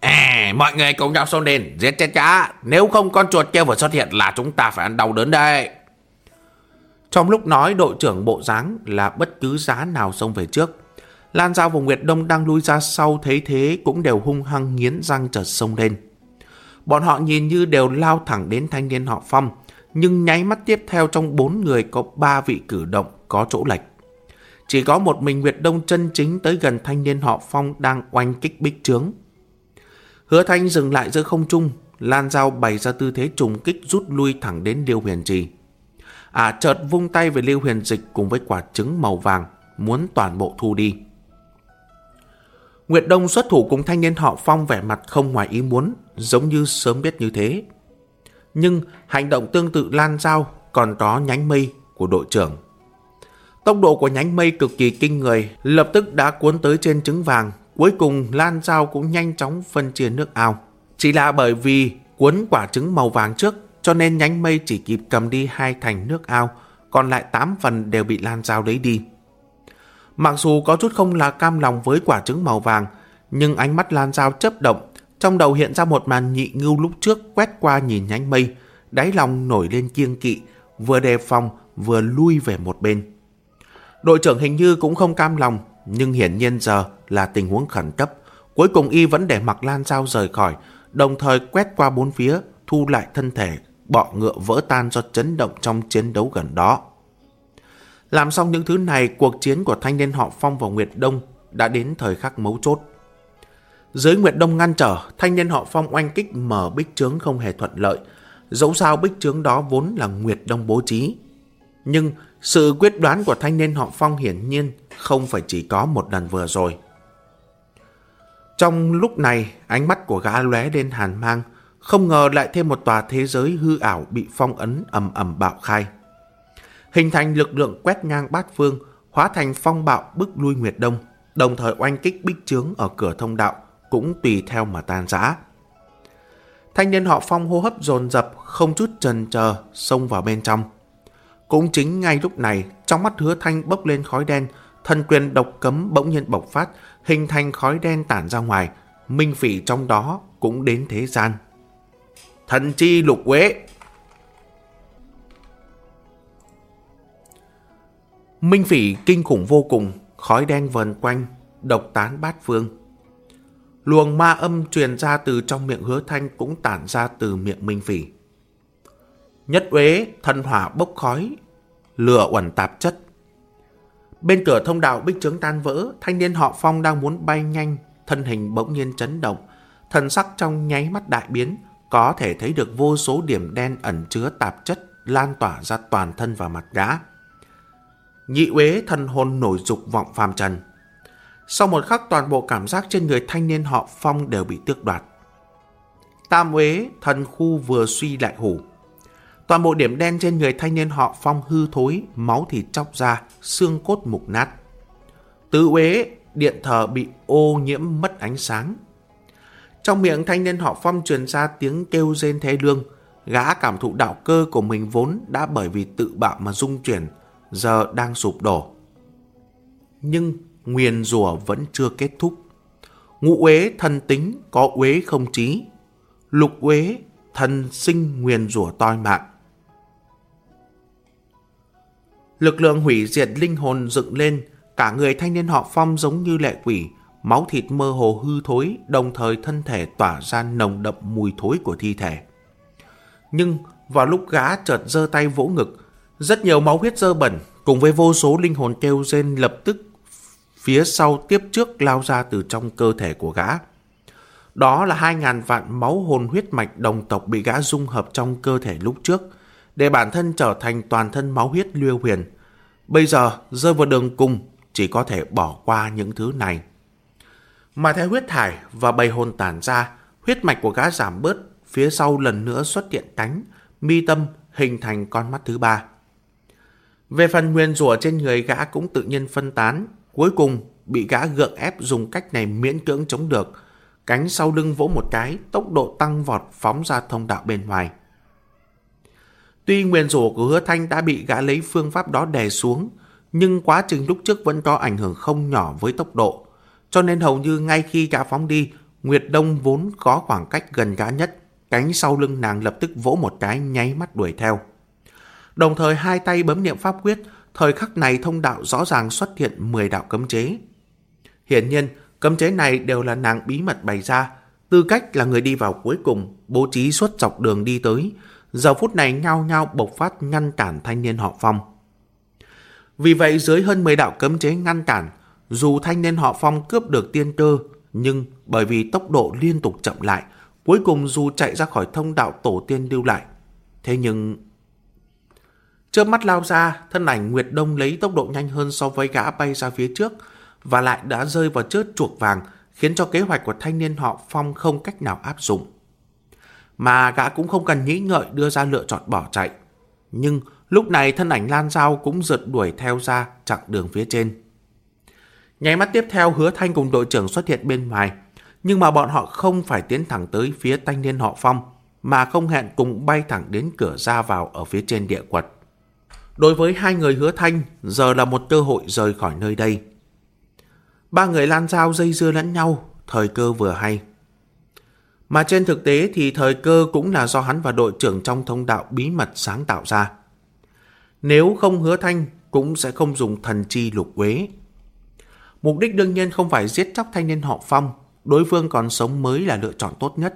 À, mọi người cùng nhau xông lên, giết chết chá. Nếu không con chuột kia vừa xuất hiện là chúng ta phải ăn đau đớn đây. Trong lúc nói đội trưởng bộ dáng là bất cứ giá nào xông về trước. Lan Giao và Nguyệt Đông đang lui ra sau thấy thế cũng đều hung hăng nghiến răng chợt sông lên. Bọn họ nhìn như đều lao thẳng đến thanh niên họ Phong, nhưng nháy mắt tiếp theo trong bốn người có ba vị cử động có chỗ lệch. Chỉ có một mình Nguyệt Đông chân chính tới gần thanh niên họ Phong đang oanh kích bích trướng. Hứa Thanh dừng lại giữa không trung, Lan Giao bày ra tư thế trùng kích rút lui thẳng đến Liêu Huyền Trì. À chợt vung tay về Liêu Huyền Dịch cùng với quả trứng màu vàng, muốn toàn bộ thu đi. Nguyệt Đông xuất thủ cùng thanh niên họ Phong vẻ mặt không ngoài ý muốn, giống như sớm biết như thế. Nhưng hành động tương tự Lan Giao còn có nhánh mây của đội trưởng. Tốc độ của nhánh mây cực kỳ kinh người, lập tức đã cuốn tới trên trứng vàng. Cuối cùng Lan Giao cũng nhanh chóng phân chia nước ao. Chỉ là bởi vì cuốn quả trứng màu vàng trước, cho nên nhánh mây chỉ kịp cầm đi hai thành nước ao, còn lại 8 phần đều bị Lan Giao lấy đi. Mặc dù có chút không là cam lòng với quả trứng màu vàng, nhưng ánh mắt Lan Giao chấp động, trong đầu hiện ra một màn nhị ngưu lúc trước quét qua nhìn nhánh mây, đáy lòng nổi lên kiêng kỵ, vừa đề phòng vừa lui về một bên. Đội trưởng hình như cũng không cam lòng, nhưng hiển nhiên giờ là tình huống khẩn cấp. Cuối cùng y vẫn để mặc Lan Giao rời khỏi, đồng thời quét qua bốn phía, thu lại thân thể, bọ ngựa vỡ tan do chấn động trong chiến đấu gần đó. Làm xong những thứ này, cuộc chiến của thanh niên họ Phong và Nguyệt Đông đã đến thời khắc mấu chốt. Dưới Nguyệt Đông ngăn trở, thanh niên họ Phong oanh kích mở bích trướng không hề thuận lợi. Dẫu sao bích trướng đó vốn là Nguyệt Đông bố trí. Nhưng sự quyết đoán của thanh niên họ Phong hiển nhiên không phải chỉ có một lần vừa rồi. Trong lúc này, ánh mắt của gã lóe lên hàn mang, không ngờ lại thêm một tòa thế giới hư ảo bị phong ấn ầm ầm bạo khai. Hình thành lực lượng quét ngang bát phương, hóa thành phong bạo bức lui Nguyệt Đông, đồng thời oanh kích bích trướng ở cửa thông đạo cũng tùy theo mà tan rã. Thanh niên họ Phong hô hấp dồn dập, không chút chần chờ xông vào bên trong. Cũng chính ngay lúc này, trong mắt hứa thanh bốc lên khói đen, thần quyền độc cấm bỗng nhiên bộc phát, hình thành khói đen tản ra ngoài. Minh phỉ trong đó cũng đến thế gian. Thần chi lục quế Minh phỉ kinh khủng vô cùng, khói đen vần quanh, độc tán bát phương. Luồng ma âm truyền ra từ trong miệng hứa thanh cũng tản ra từ miệng Minh phỉ. Nhất uế, thân hỏa bốc khói, lửa uẩn tạp chất. Bên cửa thông đạo bích trướng tan vỡ, thanh niên họ Phong đang muốn bay nhanh, thân hình bỗng nhiên chấn động, thần sắc trong nháy mắt đại biến, có thể thấy được vô số điểm đen ẩn chứa tạp chất lan tỏa ra toàn thân và mặt gã. Nhị uế thân hồn nổi dục vọng phàm trần. Sau một khắc toàn bộ cảm giác trên người thanh niên họ Phong đều bị tước đoạt. Tam uế thần khu vừa suy lại hủ. Toàn bộ điểm đen trên người thanh niên họ Phong hư thối, máu thì chóc ra, xương cốt mục nát. Tứ uế, điện thờ bị ô nhiễm mất ánh sáng. Trong miệng thanh niên họ Phong truyền ra tiếng kêu rên thê lương, gã cảm thụ đạo cơ của mình vốn đã bởi vì tự bạo mà rung chuyển, giờ đang sụp đổ. Nhưng nguyền rủa vẫn chưa kết thúc. Ngũ uế thần tính có uế không trí. Lục uế thần sinh nguyền rủa toi mạng. Lực lượng hủy diệt linh hồn dựng lên, cả người thanh niên họ Phong giống như lệ quỷ, máu thịt mơ hồ hư thối, đồng thời thân thể tỏa ra nồng đậm mùi thối của thi thể. Nhưng vào lúc gã chợt giơ tay vỗ ngực, rất nhiều máu huyết dơ bẩn cùng với vô số linh hồn kêu rên lập tức phía sau tiếp trước lao ra từ trong cơ thể của gã. Đó là hai ngàn vạn máu hồn huyết mạch đồng tộc bị gã dung hợp trong cơ thể lúc trước, để bản thân trở thành toàn thân máu huyết liêu huyền. Bây giờ rơi vào đường cùng, chỉ có thể bỏ qua những thứ này. Mà theo huyết thải và bầy hồn tản ra, huyết mạch của gã giảm bớt, phía sau lần nữa xuất hiện cánh, mi tâm hình thành con mắt thứ ba. Về phần nguyên rủa trên người gã cũng tự nhiên phân tán, cuối cùng bị gã gượng ép dùng cách này miễn cưỡng chống được. Cánh sau lưng vỗ một cái, tốc độ tăng vọt phóng ra thông đạo bên ngoài. Tuy nguyên rủa của hứa thanh đã bị gã lấy phương pháp đó đè xuống, nhưng quá trình lúc trước vẫn có ảnh hưởng không nhỏ với tốc độ. Cho nên hầu như ngay khi gã phóng đi, Nguyệt Đông vốn có khoảng cách gần gã nhất, cánh sau lưng nàng lập tức vỗ một cái nháy mắt đuổi theo. Đồng thời hai tay bấm niệm pháp quyết, thời khắc này thông đạo rõ ràng xuất hiện 10 đạo cấm chế. Hiển nhiên, cấm chế này đều là nàng bí mật bày ra, tư cách là người đi vào cuối cùng, bố trí suốt dọc đường đi tới, giờ phút này nhao nhao bộc phát ngăn cản thanh niên họ Phong. Vì vậy dưới hơn 10 đạo cấm chế ngăn cản, dù thanh niên họ Phong cướp được tiên cơ, nhưng bởi vì tốc độ liên tục chậm lại, cuối cùng dù chạy ra khỏi thông đạo tổ tiên lưu lại. Thế nhưng... Trước mắt lao ra, thân ảnh Nguyệt Đông lấy tốc độ nhanh hơn so với gã bay ra phía trước, và lại đã rơi vào chớt chuộc vàng, khiến cho kế hoạch của thanh niên họ Phong không cách nào áp dụng. Mà gã cũng không cần nghĩ ngợi đưa ra lựa chọn bỏ chạy. Nhưng lúc này thân ảnh Lan Giao cũng rượt đuổi theo ra chặng đường phía trên. Nháy mắt tiếp theo hứa thanh cùng đội trưởng xuất hiện bên ngoài, nhưng mà bọn họ không phải tiến thẳng tới phía thanh niên họ Phong, mà không hẹn cùng bay thẳng đến cửa ra vào ở phía trên địa quật. Đối với hai người hứa thanh, giờ là một cơ hội rời khỏi nơi đây. Ba người lan giao dây dưa lẫn nhau, thời cơ vừa hay. Mà trên thực tế thì thời cơ cũng là do hắn và đội trưởng trong thông đạo bí mật sáng tạo ra. Nếu không hứa thanh, cũng sẽ không dùng thần chi lục quế. Mục đích đương nhiên không phải giết chóc thanh niên họ Phong, đối phương còn sống mới là lựa chọn tốt nhất,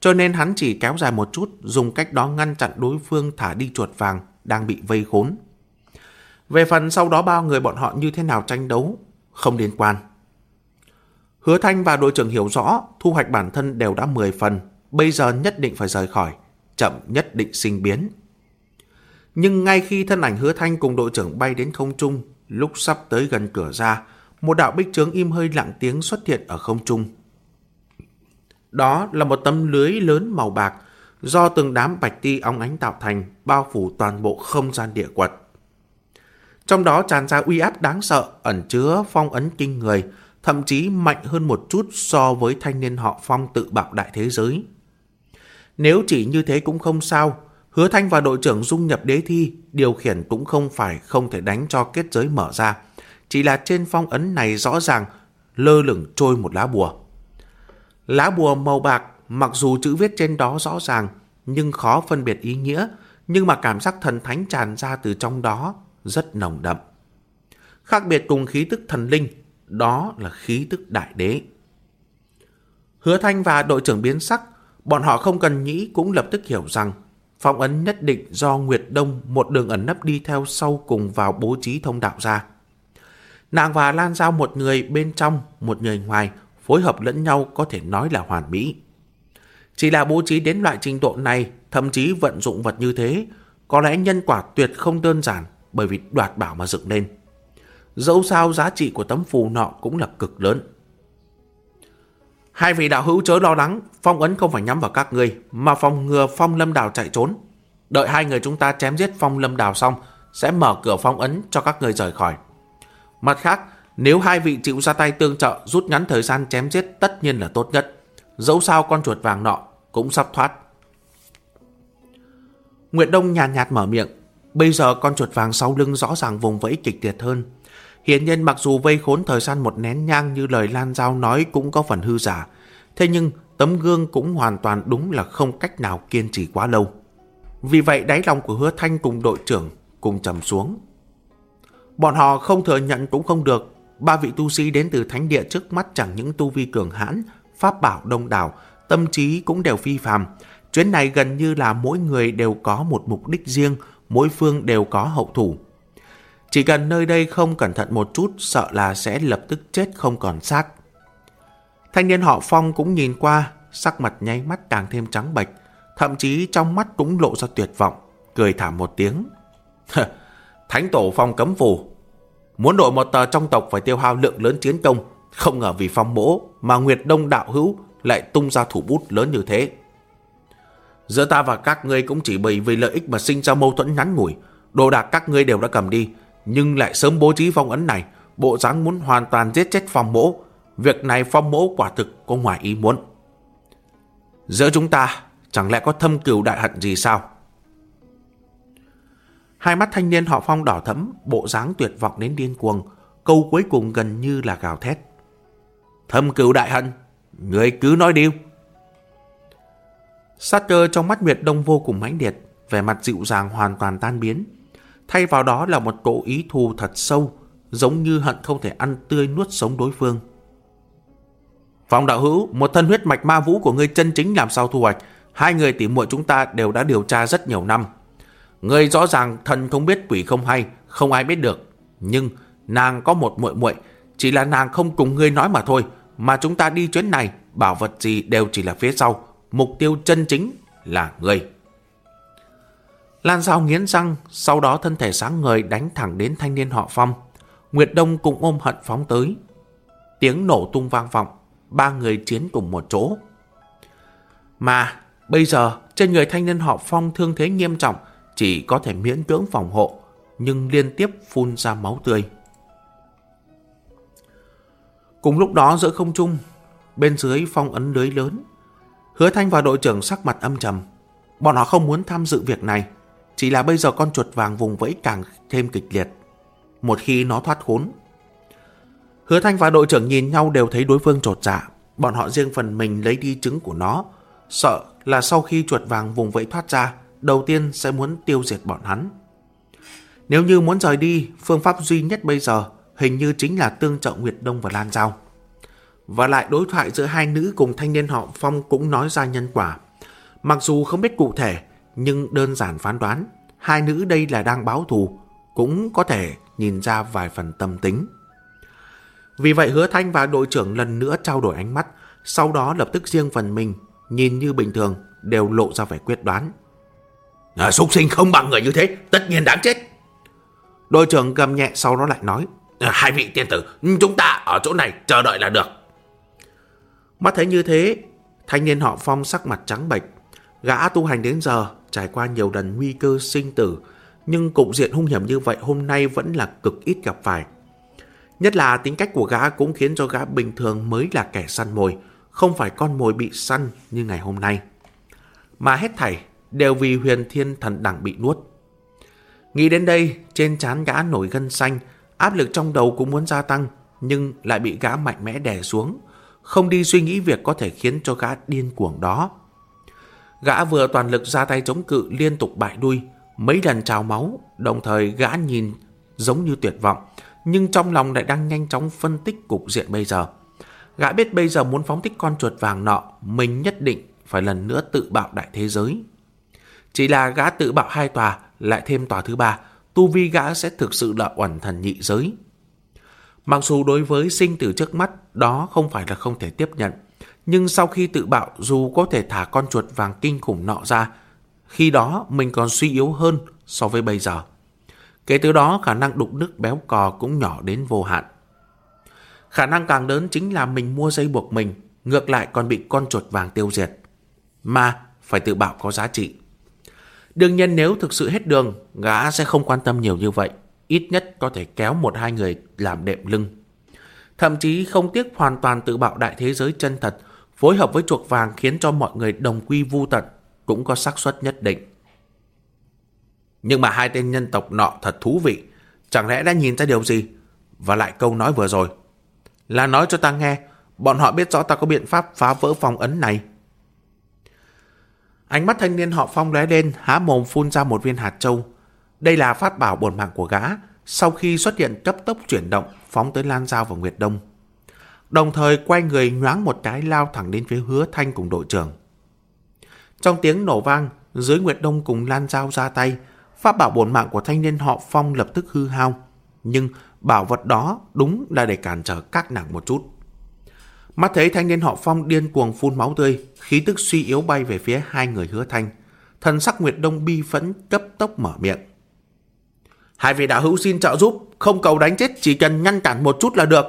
cho nên hắn chỉ kéo dài một chút, dùng cách đó ngăn chặn đối phương thả đi chuột vàng đang bị vây khốn. Về phần sau đó bao người bọn họ như thế nào tranh đấu, không liên quan. Hứa Thanh và đội trưởng hiểu rõ thu hoạch bản thân đều đã 10 phần, bây giờ nhất định phải rời khỏi, chậm nhất định sinh biến. Nhưng ngay khi thân ảnh Hứa Thanh cùng đội trưởng bay đến không trung, lúc sắp tới gần cửa ra, một đạo bích trướng im hơi lặng tiếng xuất hiện ở không trung. Đó là một tấm lưới lớn màu bạc do từng đám bạch ti óng ánh tạo thành bao phủ toàn bộ không gian địa quật. Trong đó tràn ra uy áp đáng sợ, ẩn chứa phong ấn kinh người, thậm chí mạnh hơn một chút so với thanh niên họ phong tự bạo đại thế giới. Nếu chỉ như thế cũng không sao, hứa thanh và đội trưởng dung nhập đế thi, điều khiển cũng không phải không thể đánh cho kết giới mở ra, chỉ là trên phong ấn này rõ ràng lơ lửng trôi một lá bùa. Lá bùa màu bạc mặc dù chữ viết trên đó rõ ràng nhưng khó phân biệt ý nghĩa, nhưng mà cảm giác thần thánh tràn ra từ trong đó rất nồng đậm. Khác biệt cùng khí tức thần linh, đó là khí tức đại đế. Hứa Thanh và đội trưởng biến sắc, bọn họ không cần nghĩ cũng lập tức hiểu rằng phong ấn nhất định do Nguyệt Đông một đường ẩn nấp đi theo sau cùng vào bố trí thông đạo ra. Nàng và Lan Giao một người bên trong, một người ngoài, phối hợp lẫn nhau có thể nói là hoàn mỹ. Chỉ là bố trí đến loại trình độ này, thậm chí vận dụng vật như thế, có lẽ nhân quả tuyệt không đơn giản bởi vì đoạt bảo mà dựng lên. Dẫu sao giá trị của tấm phù nọ cũng là cực lớn. Hai vị đạo hữu chớ lo lắng, phong ấn không phải nhắm vào các người, mà phòng ngừa phong lâm đào chạy trốn. Đợi hai người chúng ta chém giết phong lâm đào xong, sẽ mở cửa phong ấn cho các người rời khỏi. Mặt khác, nếu hai vị chịu ra tay tương trợ rút ngắn thời gian chém giết tất nhiên là tốt nhất. Dẫu sao con chuột vàng nọ cũng sắp thoát. Nguyệt Đông nhàn nhạt, nhạt mở miệng. Bây giờ con chuột vàng sau lưng rõ ràng vùng vẫy kịch liệt hơn. Hiện nhân mặc dù vây khốn thời gian một nén nhang như lời Lan Giao nói cũng có phần hư giả. Thế nhưng tấm gương cũng hoàn toàn đúng là không cách nào kiên trì quá lâu. Vì vậy đáy lòng của hứa thanh cùng đội trưởng cùng trầm xuống. Bọn họ không thừa nhận cũng không được. Ba vị tu sĩ đến từ thánh địa trước mắt chẳng những tu vi cường hãn, pháp bảo đông đảo, tâm trí cũng đều phi phàm. Chuyến này gần như là mỗi người đều có một mục đích riêng, mỗi phương đều có hậu thủ. Chỉ cần nơi đây không cẩn thận một chút, sợ là sẽ lập tức chết không còn xác. Thanh niên họ Phong cũng nhìn qua, sắc mặt nháy mắt càng thêm trắng bệch, thậm chí trong mắt cũng lộ ra tuyệt vọng, cười thảm một tiếng. Thánh tổ Phong cấm phù, muốn đội một tờ trong tộc phải tiêu hao lượng lớn chiến công, không ngờ vì phong bố mà Nguyệt Đông đạo hữu lại tung ra thủ bút lớn như thế. Giữa ta và các ngươi cũng chỉ bởi vì lợi ích mà sinh ra mâu thuẫn ngắn ngủi, đồ đạc các ngươi đều đã cầm đi, nhưng lại sớm bố trí phong ấn này, bộ dáng muốn hoàn toàn giết chết phong mỗ. Việc này phong mỗ quả thực có ngoài ý muốn. Giữa chúng ta, chẳng lẽ có thâm cừu đại hận gì sao? Hai mắt thanh niên họ phong đỏ thẫm, bộ dáng tuyệt vọng đến điên cuồng, câu cuối cùng gần như là gào thét. Thâm cừu đại hận, người cứ nói điêu. Sát cơ trong mắt Nguyệt Đông vô cùng mãnh liệt, vẻ mặt dịu dàng hoàn toàn tan biến. Thay vào đó là một cỗ ý thù thật sâu, giống như hận không thể ăn tươi nuốt sống đối phương. Phong đạo hữu, một thân huyết mạch ma vũ của ngươi chân chính làm sao thu hoạch, hai người tỉ muội chúng ta đều đã điều tra rất nhiều năm. Ngươi rõ ràng thần không biết quỷ không hay, không ai biết được. Nhưng nàng có một muội muội, chỉ là nàng không cùng ngươi nói mà thôi, mà chúng ta đi chuyến này, bảo vật gì đều chỉ là phía sau, mục tiêu chân chính là người Lan Giao nghiến răng, sau đó thân thể sáng ngời đánh thẳng đến thanh niên họ Phong. Nguyệt Đông cũng ôm hận phóng tới. Tiếng nổ tung vang vọng, ba người chiến cùng một chỗ. Mà bây giờ trên người thanh niên họ Phong thương thế nghiêm trọng, chỉ có thể miễn cưỡng phòng hộ, nhưng liên tiếp phun ra máu tươi. Cùng lúc đó giữa không trung, bên dưới phong ấn lưới lớn, Hứa Thanh và đội trưởng sắc mặt âm trầm. Bọn họ không muốn tham dự việc này, chỉ là bây giờ con chuột vàng vùng vẫy càng thêm kịch liệt. Một khi nó thoát khốn. Hứa Thanh và đội trưởng nhìn nhau đều thấy đối phương trột dạ. Bọn họ riêng phần mình lấy đi trứng của nó. Sợ là sau khi chuột vàng vùng vẫy thoát ra, đầu tiên sẽ muốn tiêu diệt bọn hắn. Nếu như muốn rời đi, phương pháp duy nhất bây giờ hình như chính là tương trợ Nguyệt Đông và Lan Giao. Và lại đối thoại giữa hai nữ cùng thanh niên họ Phong cũng nói ra nhân quả. Mặc dù không biết cụ thể, nhưng đơn giản phán đoán, hai nữ đây là đang báo thù, cũng có thể nhìn ra vài phần tâm tính. Vì vậy hứa thanh và đội trưởng lần nữa trao đổi ánh mắt, sau đó lập tức riêng phần mình, nhìn như bình thường, đều lộ ra vẻ quyết đoán. À, súc sinh không bằng người như thế, tất nhiên đáng chết. Đội trưởng gầm nhẹ sau đó lại nói. Ờ, hai vị tiên tử, chúng ta ở chỗ này chờ đợi là được. Mắt thấy như thế, thanh niên họ phong sắc mặt trắng bệch. Gã tu hành đến giờ, trải qua nhiều lần nguy cơ sinh tử, nhưng cục diện hung hiểm như vậy hôm nay vẫn là cực ít gặp phải. Nhất là tính cách của gã cũng khiến cho gã bình thường mới là kẻ săn mồi, không phải con mồi bị săn như ngày hôm nay. Mà hết thảy đều vì huyền thiên thần đẳng bị nuốt. Nghĩ đến đây, trên trán gã nổi gân xanh, áp lực trong đầu cũng muốn gia tăng, nhưng lại bị gã mạnh mẽ đè xuống, không đi suy nghĩ việc có thể khiến cho gã điên cuồng đó. Gã vừa toàn lực ra tay chống cự liên tục bại đuôi, mấy lần trào máu, đồng thời gã nhìn giống như tuyệt vọng, nhưng trong lòng lại đang nhanh chóng phân tích cục diện bây giờ. Gã biết bây giờ muốn phóng thích con chuột vàng nọ, mình nhất định phải lần nữa tự bạo đại thế giới. Chỉ là gã tự bạo hai tòa, lại thêm tòa thứ ba, tu vi gã sẽ thực sự là oản thần nhị giới. Mặc dù đối với sinh tử trước mắt đó không phải là không thể tiếp nhận, Nhưng sau khi tự bạo dù có thể thả con chuột vàng kinh khủng nọ ra, khi đó mình còn suy yếu hơn so với bây giờ. Kể từ đó khả năng đục nước béo cò cũng nhỏ đến vô hạn. Khả năng càng lớn chính là mình mua dây buộc mình, ngược lại còn bị con chuột vàng tiêu diệt. Mà phải tự bảo có giá trị. Đương nhiên nếu thực sự hết đường, gã sẽ không quan tâm nhiều như vậy. Ít nhất có thể kéo một hai người làm đệm lưng. Thậm chí không tiếc hoàn toàn tự bạo đại thế giới chân thật, phối hợp với chuột vàng khiến cho mọi người đồng quy vu tận, cũng có xác suất nhất định. Nhưng mà hai tên nhân tộc nọ thật thú vị, chẳng lẽ đã nhìn ra điều gì? Và lại câu nói vừa rồi, là nói cho ta nghe, bọn họ biết rõ ta có biện pháp phá vỡ phong ấn này. Ánh mắt thanh niên họ phong lóe lên, há mồm phun ra một viên hạt châu. Đây là phát bảo bổn mạng của gã, sau khi xuất hiện cấp tốc chuyển động, phóng tới Lan Giao và Nguyệt Đông. Đồng thời quay người nhoáng một cái lao thẳng đến phía hứa thanh cùng đội trưởng. Trong tiếng nổ vang, dưới Nguyệt Đông cùng Lan Giao ra tay, pháp bảo bổn mạng của thanh niên họ phong lập tức hư hao. Nhưng bảo vật đó đúng là để cản trở các nàng một chút. Mắt thấy thanh niên họ Phong điên cuồng phun máu tươi, khí tức suy yếu bay về phía hai người hứa thanh. Thần sắc Nguyệt Đông bi phẫn cấp tốc mở miệng. Hai vị đạo hữu xin trợ giúp, không cầu đánh chết, chỉ cần ngăn cản một chút là được.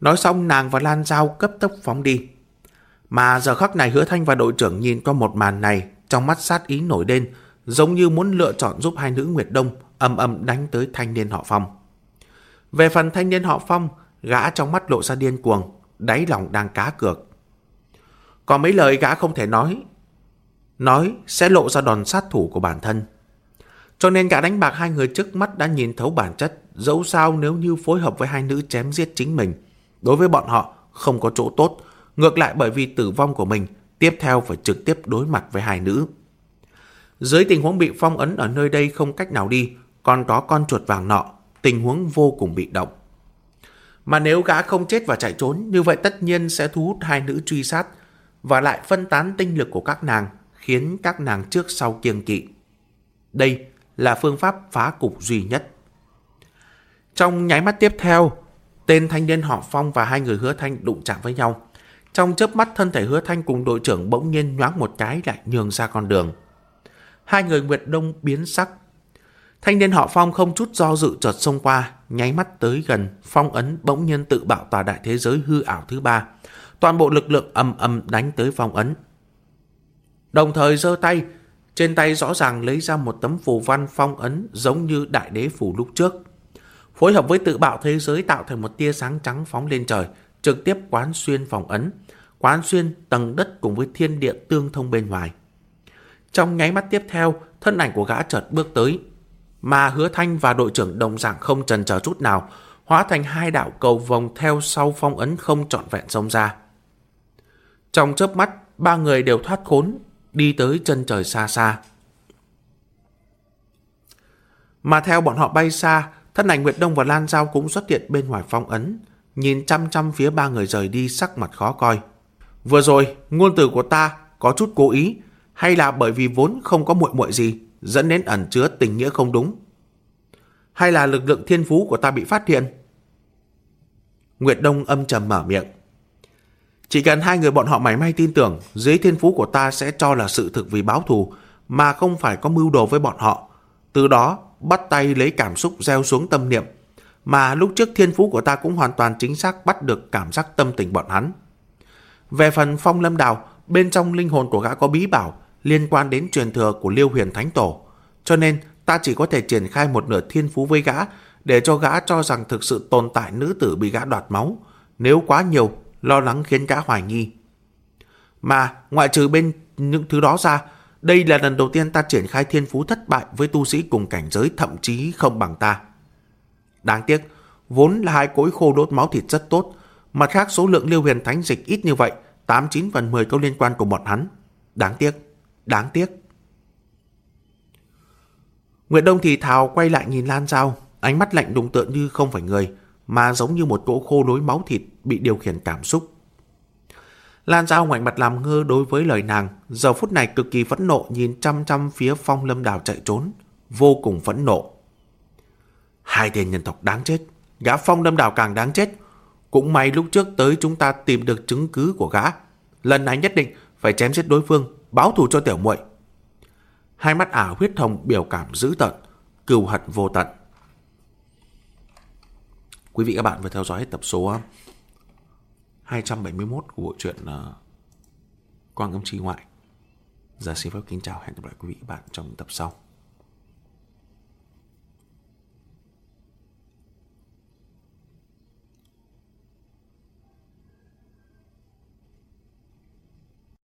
Nói xong nàng và Lan Giao cấp tốc phóng đi. Mà giờ khắc này hứa thanh và đội trưởng nhìn qua một màn này, trong mắt sát ý nổi lên, giống như muốn lựa chọn giúp hai nữ Nguyệt Đông âm âm đánh tới thanh niên họ Phong. Về phần thanh niên họ Phong, gã trong mắt lộ ra điên cuồng, đáy lòng đang cá cược. Có mấy lời gã không thể nói, nói sẽ lộ ra đòn sát thủ của bản thân. Cho nên gã đánh bạc hai người trước mắt đã nhìn thấu bản chất, dẫu sao nếu như phối hợp với hai nữ chém giết chính mình. Đối với bọn họ không có chỗ tốt, ngược lại bởi vì tử vong của mình, tiếp theo phải trực tiếp đối mặt với hai nữ. Dưới tình huống bị phong ấn ở nơi đây không cách nào đi, còn có con chuột vàng nọ, tình huống vô cùng bị động. Mà nếu gã không chết và chạy trốn, như vậy tất nhiên sẽ thu hút hai nữ truy sát và lại phân tán tinh lực của các nàng, khiến các nàng trước sau kiêng kỵ. Đây là phương pháp phá cục duy nhất. Trong nháy mắt tiếp theo, tên thanh niên họ Phong và hai người hứa thanh đụng chạm với nhau. Trong chớp mắt thân thể hứa thanh cùng đội trưởng bỗng nhiên nhoáng một cái lại nhường ra con đường. Hai người Nguyệt Đông biến sắc. Thanh niên họ Phong không chút do dự chợt xông qua, nháy mắt tới gần, phong ấn bỗng nhiên tự bạo tòa đại thế giới hư ảo thứ ba. Toàn bộ lực lượng ầm ầm đánh tới phong ấn. Đồng thời giơ tay, trên tay rõ ràng lấy ra một tấm phù văn phong ấn giống như đại đế phù lúc trước. Phối hợp với tự bạo thế giới tạo thành một tia sáng trắng phóng lên trời, trực tiếp quán xuyên phong ấn, quán xuyên tầng đất cùng với thiên địa tương thông bên ngoài. Trong nháy mắt tiếp theo, thân ảnh của gã chợt bước tới, mà hứa thanh và đội trưởng đồng dạng không trần chờ chút nào, hóa thành hai đạo cầu vòng theo sau phong ấn không trọn vẹn xông ra. Trong chớp mắt, ba người đều thoát khốn, đi tới chân trời xa xa. Mà theo bọn họ bay xa, thân ảnh Nguyệt Đông và Lan Giao cũng xuất hiện bên ngoài phong ấn, nhìn chăm chăm phía ba người rời đi sắc mặt khó coi. Vừa rồi, ngôn từ của ta có chút cố ý, hay là bởi vì vốn không có muội muội gì, dẫn đến ẩn chứa tình nghĩa không đúng? Hay là lực lượng thiên phú của ta bị phát hiện? Nguyệt Đông âm trầm mở miệng. Chỉ cần hai người bọn họ mảy may tin tưởng, dưới thiên phú của ta sẽ cho là sự thực vì báo thù, mà không phải có mưu đồ với bọn họ. Từ đó, bắt tay lấy cảm xúc gieo xuống tâm niệm, mà lúc trước thiên phú của ta cũng hoàn toàn chính xác bắt được cảm giác tâm tình bọn hắn. Về phần phong lâm đào, bên trong linh hồn của gã có bí bảo liên quan đến truyền thừa của Liêu Huyền Thánh Tổ, cho nên ta chỉ có thể triển khai một nửa thiên phú với gã để cho gã cho rằng thực sự tồn tại nữ tử bị gã đoạt máu. Nếu quá nhiều, lo lắng khiến gã hoài nghi. Mà ngoại trừ bên những thứ đó ra, đây là lần đầu tiên ta triển khai thiên phú thất bại với tu sĩ cùng cảnh giới thậm chí không bằng ta. Đáng tiếc, vốn là hai cối khô đốt máu thịt rất tốt, mặt khác số lượng liêu huyền thánh dịch ít như vậy, 89 phần 10 câu liên quan của bọn hắn. Đáng tiếc, đáng tiếc. Nguyệt Đông thì thào quay lại nhìn Lan Giao, ánh mắt lạnh đùng tượng như không phải người, mà giống như một cỗ khô nối máu thịt bị điều khiển cảm xúc. Lan Giao ngoảnh mặt làm ngơ đối với lời nàng, giờ phút này cực kỳ phẫn nộ nhìn chăm chăm phía phong lâm đào chạy trốn, vô cùng phẫn nộ. Hai tên nhân tộc đáng chết, gã phong lâm đào càng đáng chết. Cũng may lúc trước tới chúng ta tìm được chứng cứ của gã. Lần này nhất định phải chém giết đối phương, báo thù cho tiểu muội. Hai mắt ả huyết thông biểu cảm dữ tợn, cừu hận vô tận. Quý vị các bạn vừa theo dõi tập số ờ, 271 của bộ truyện ờ, Quang âm chi ngoại. Giờ xin phép kính chào hẹn gặp lại quý vị các bạn trong tập sau.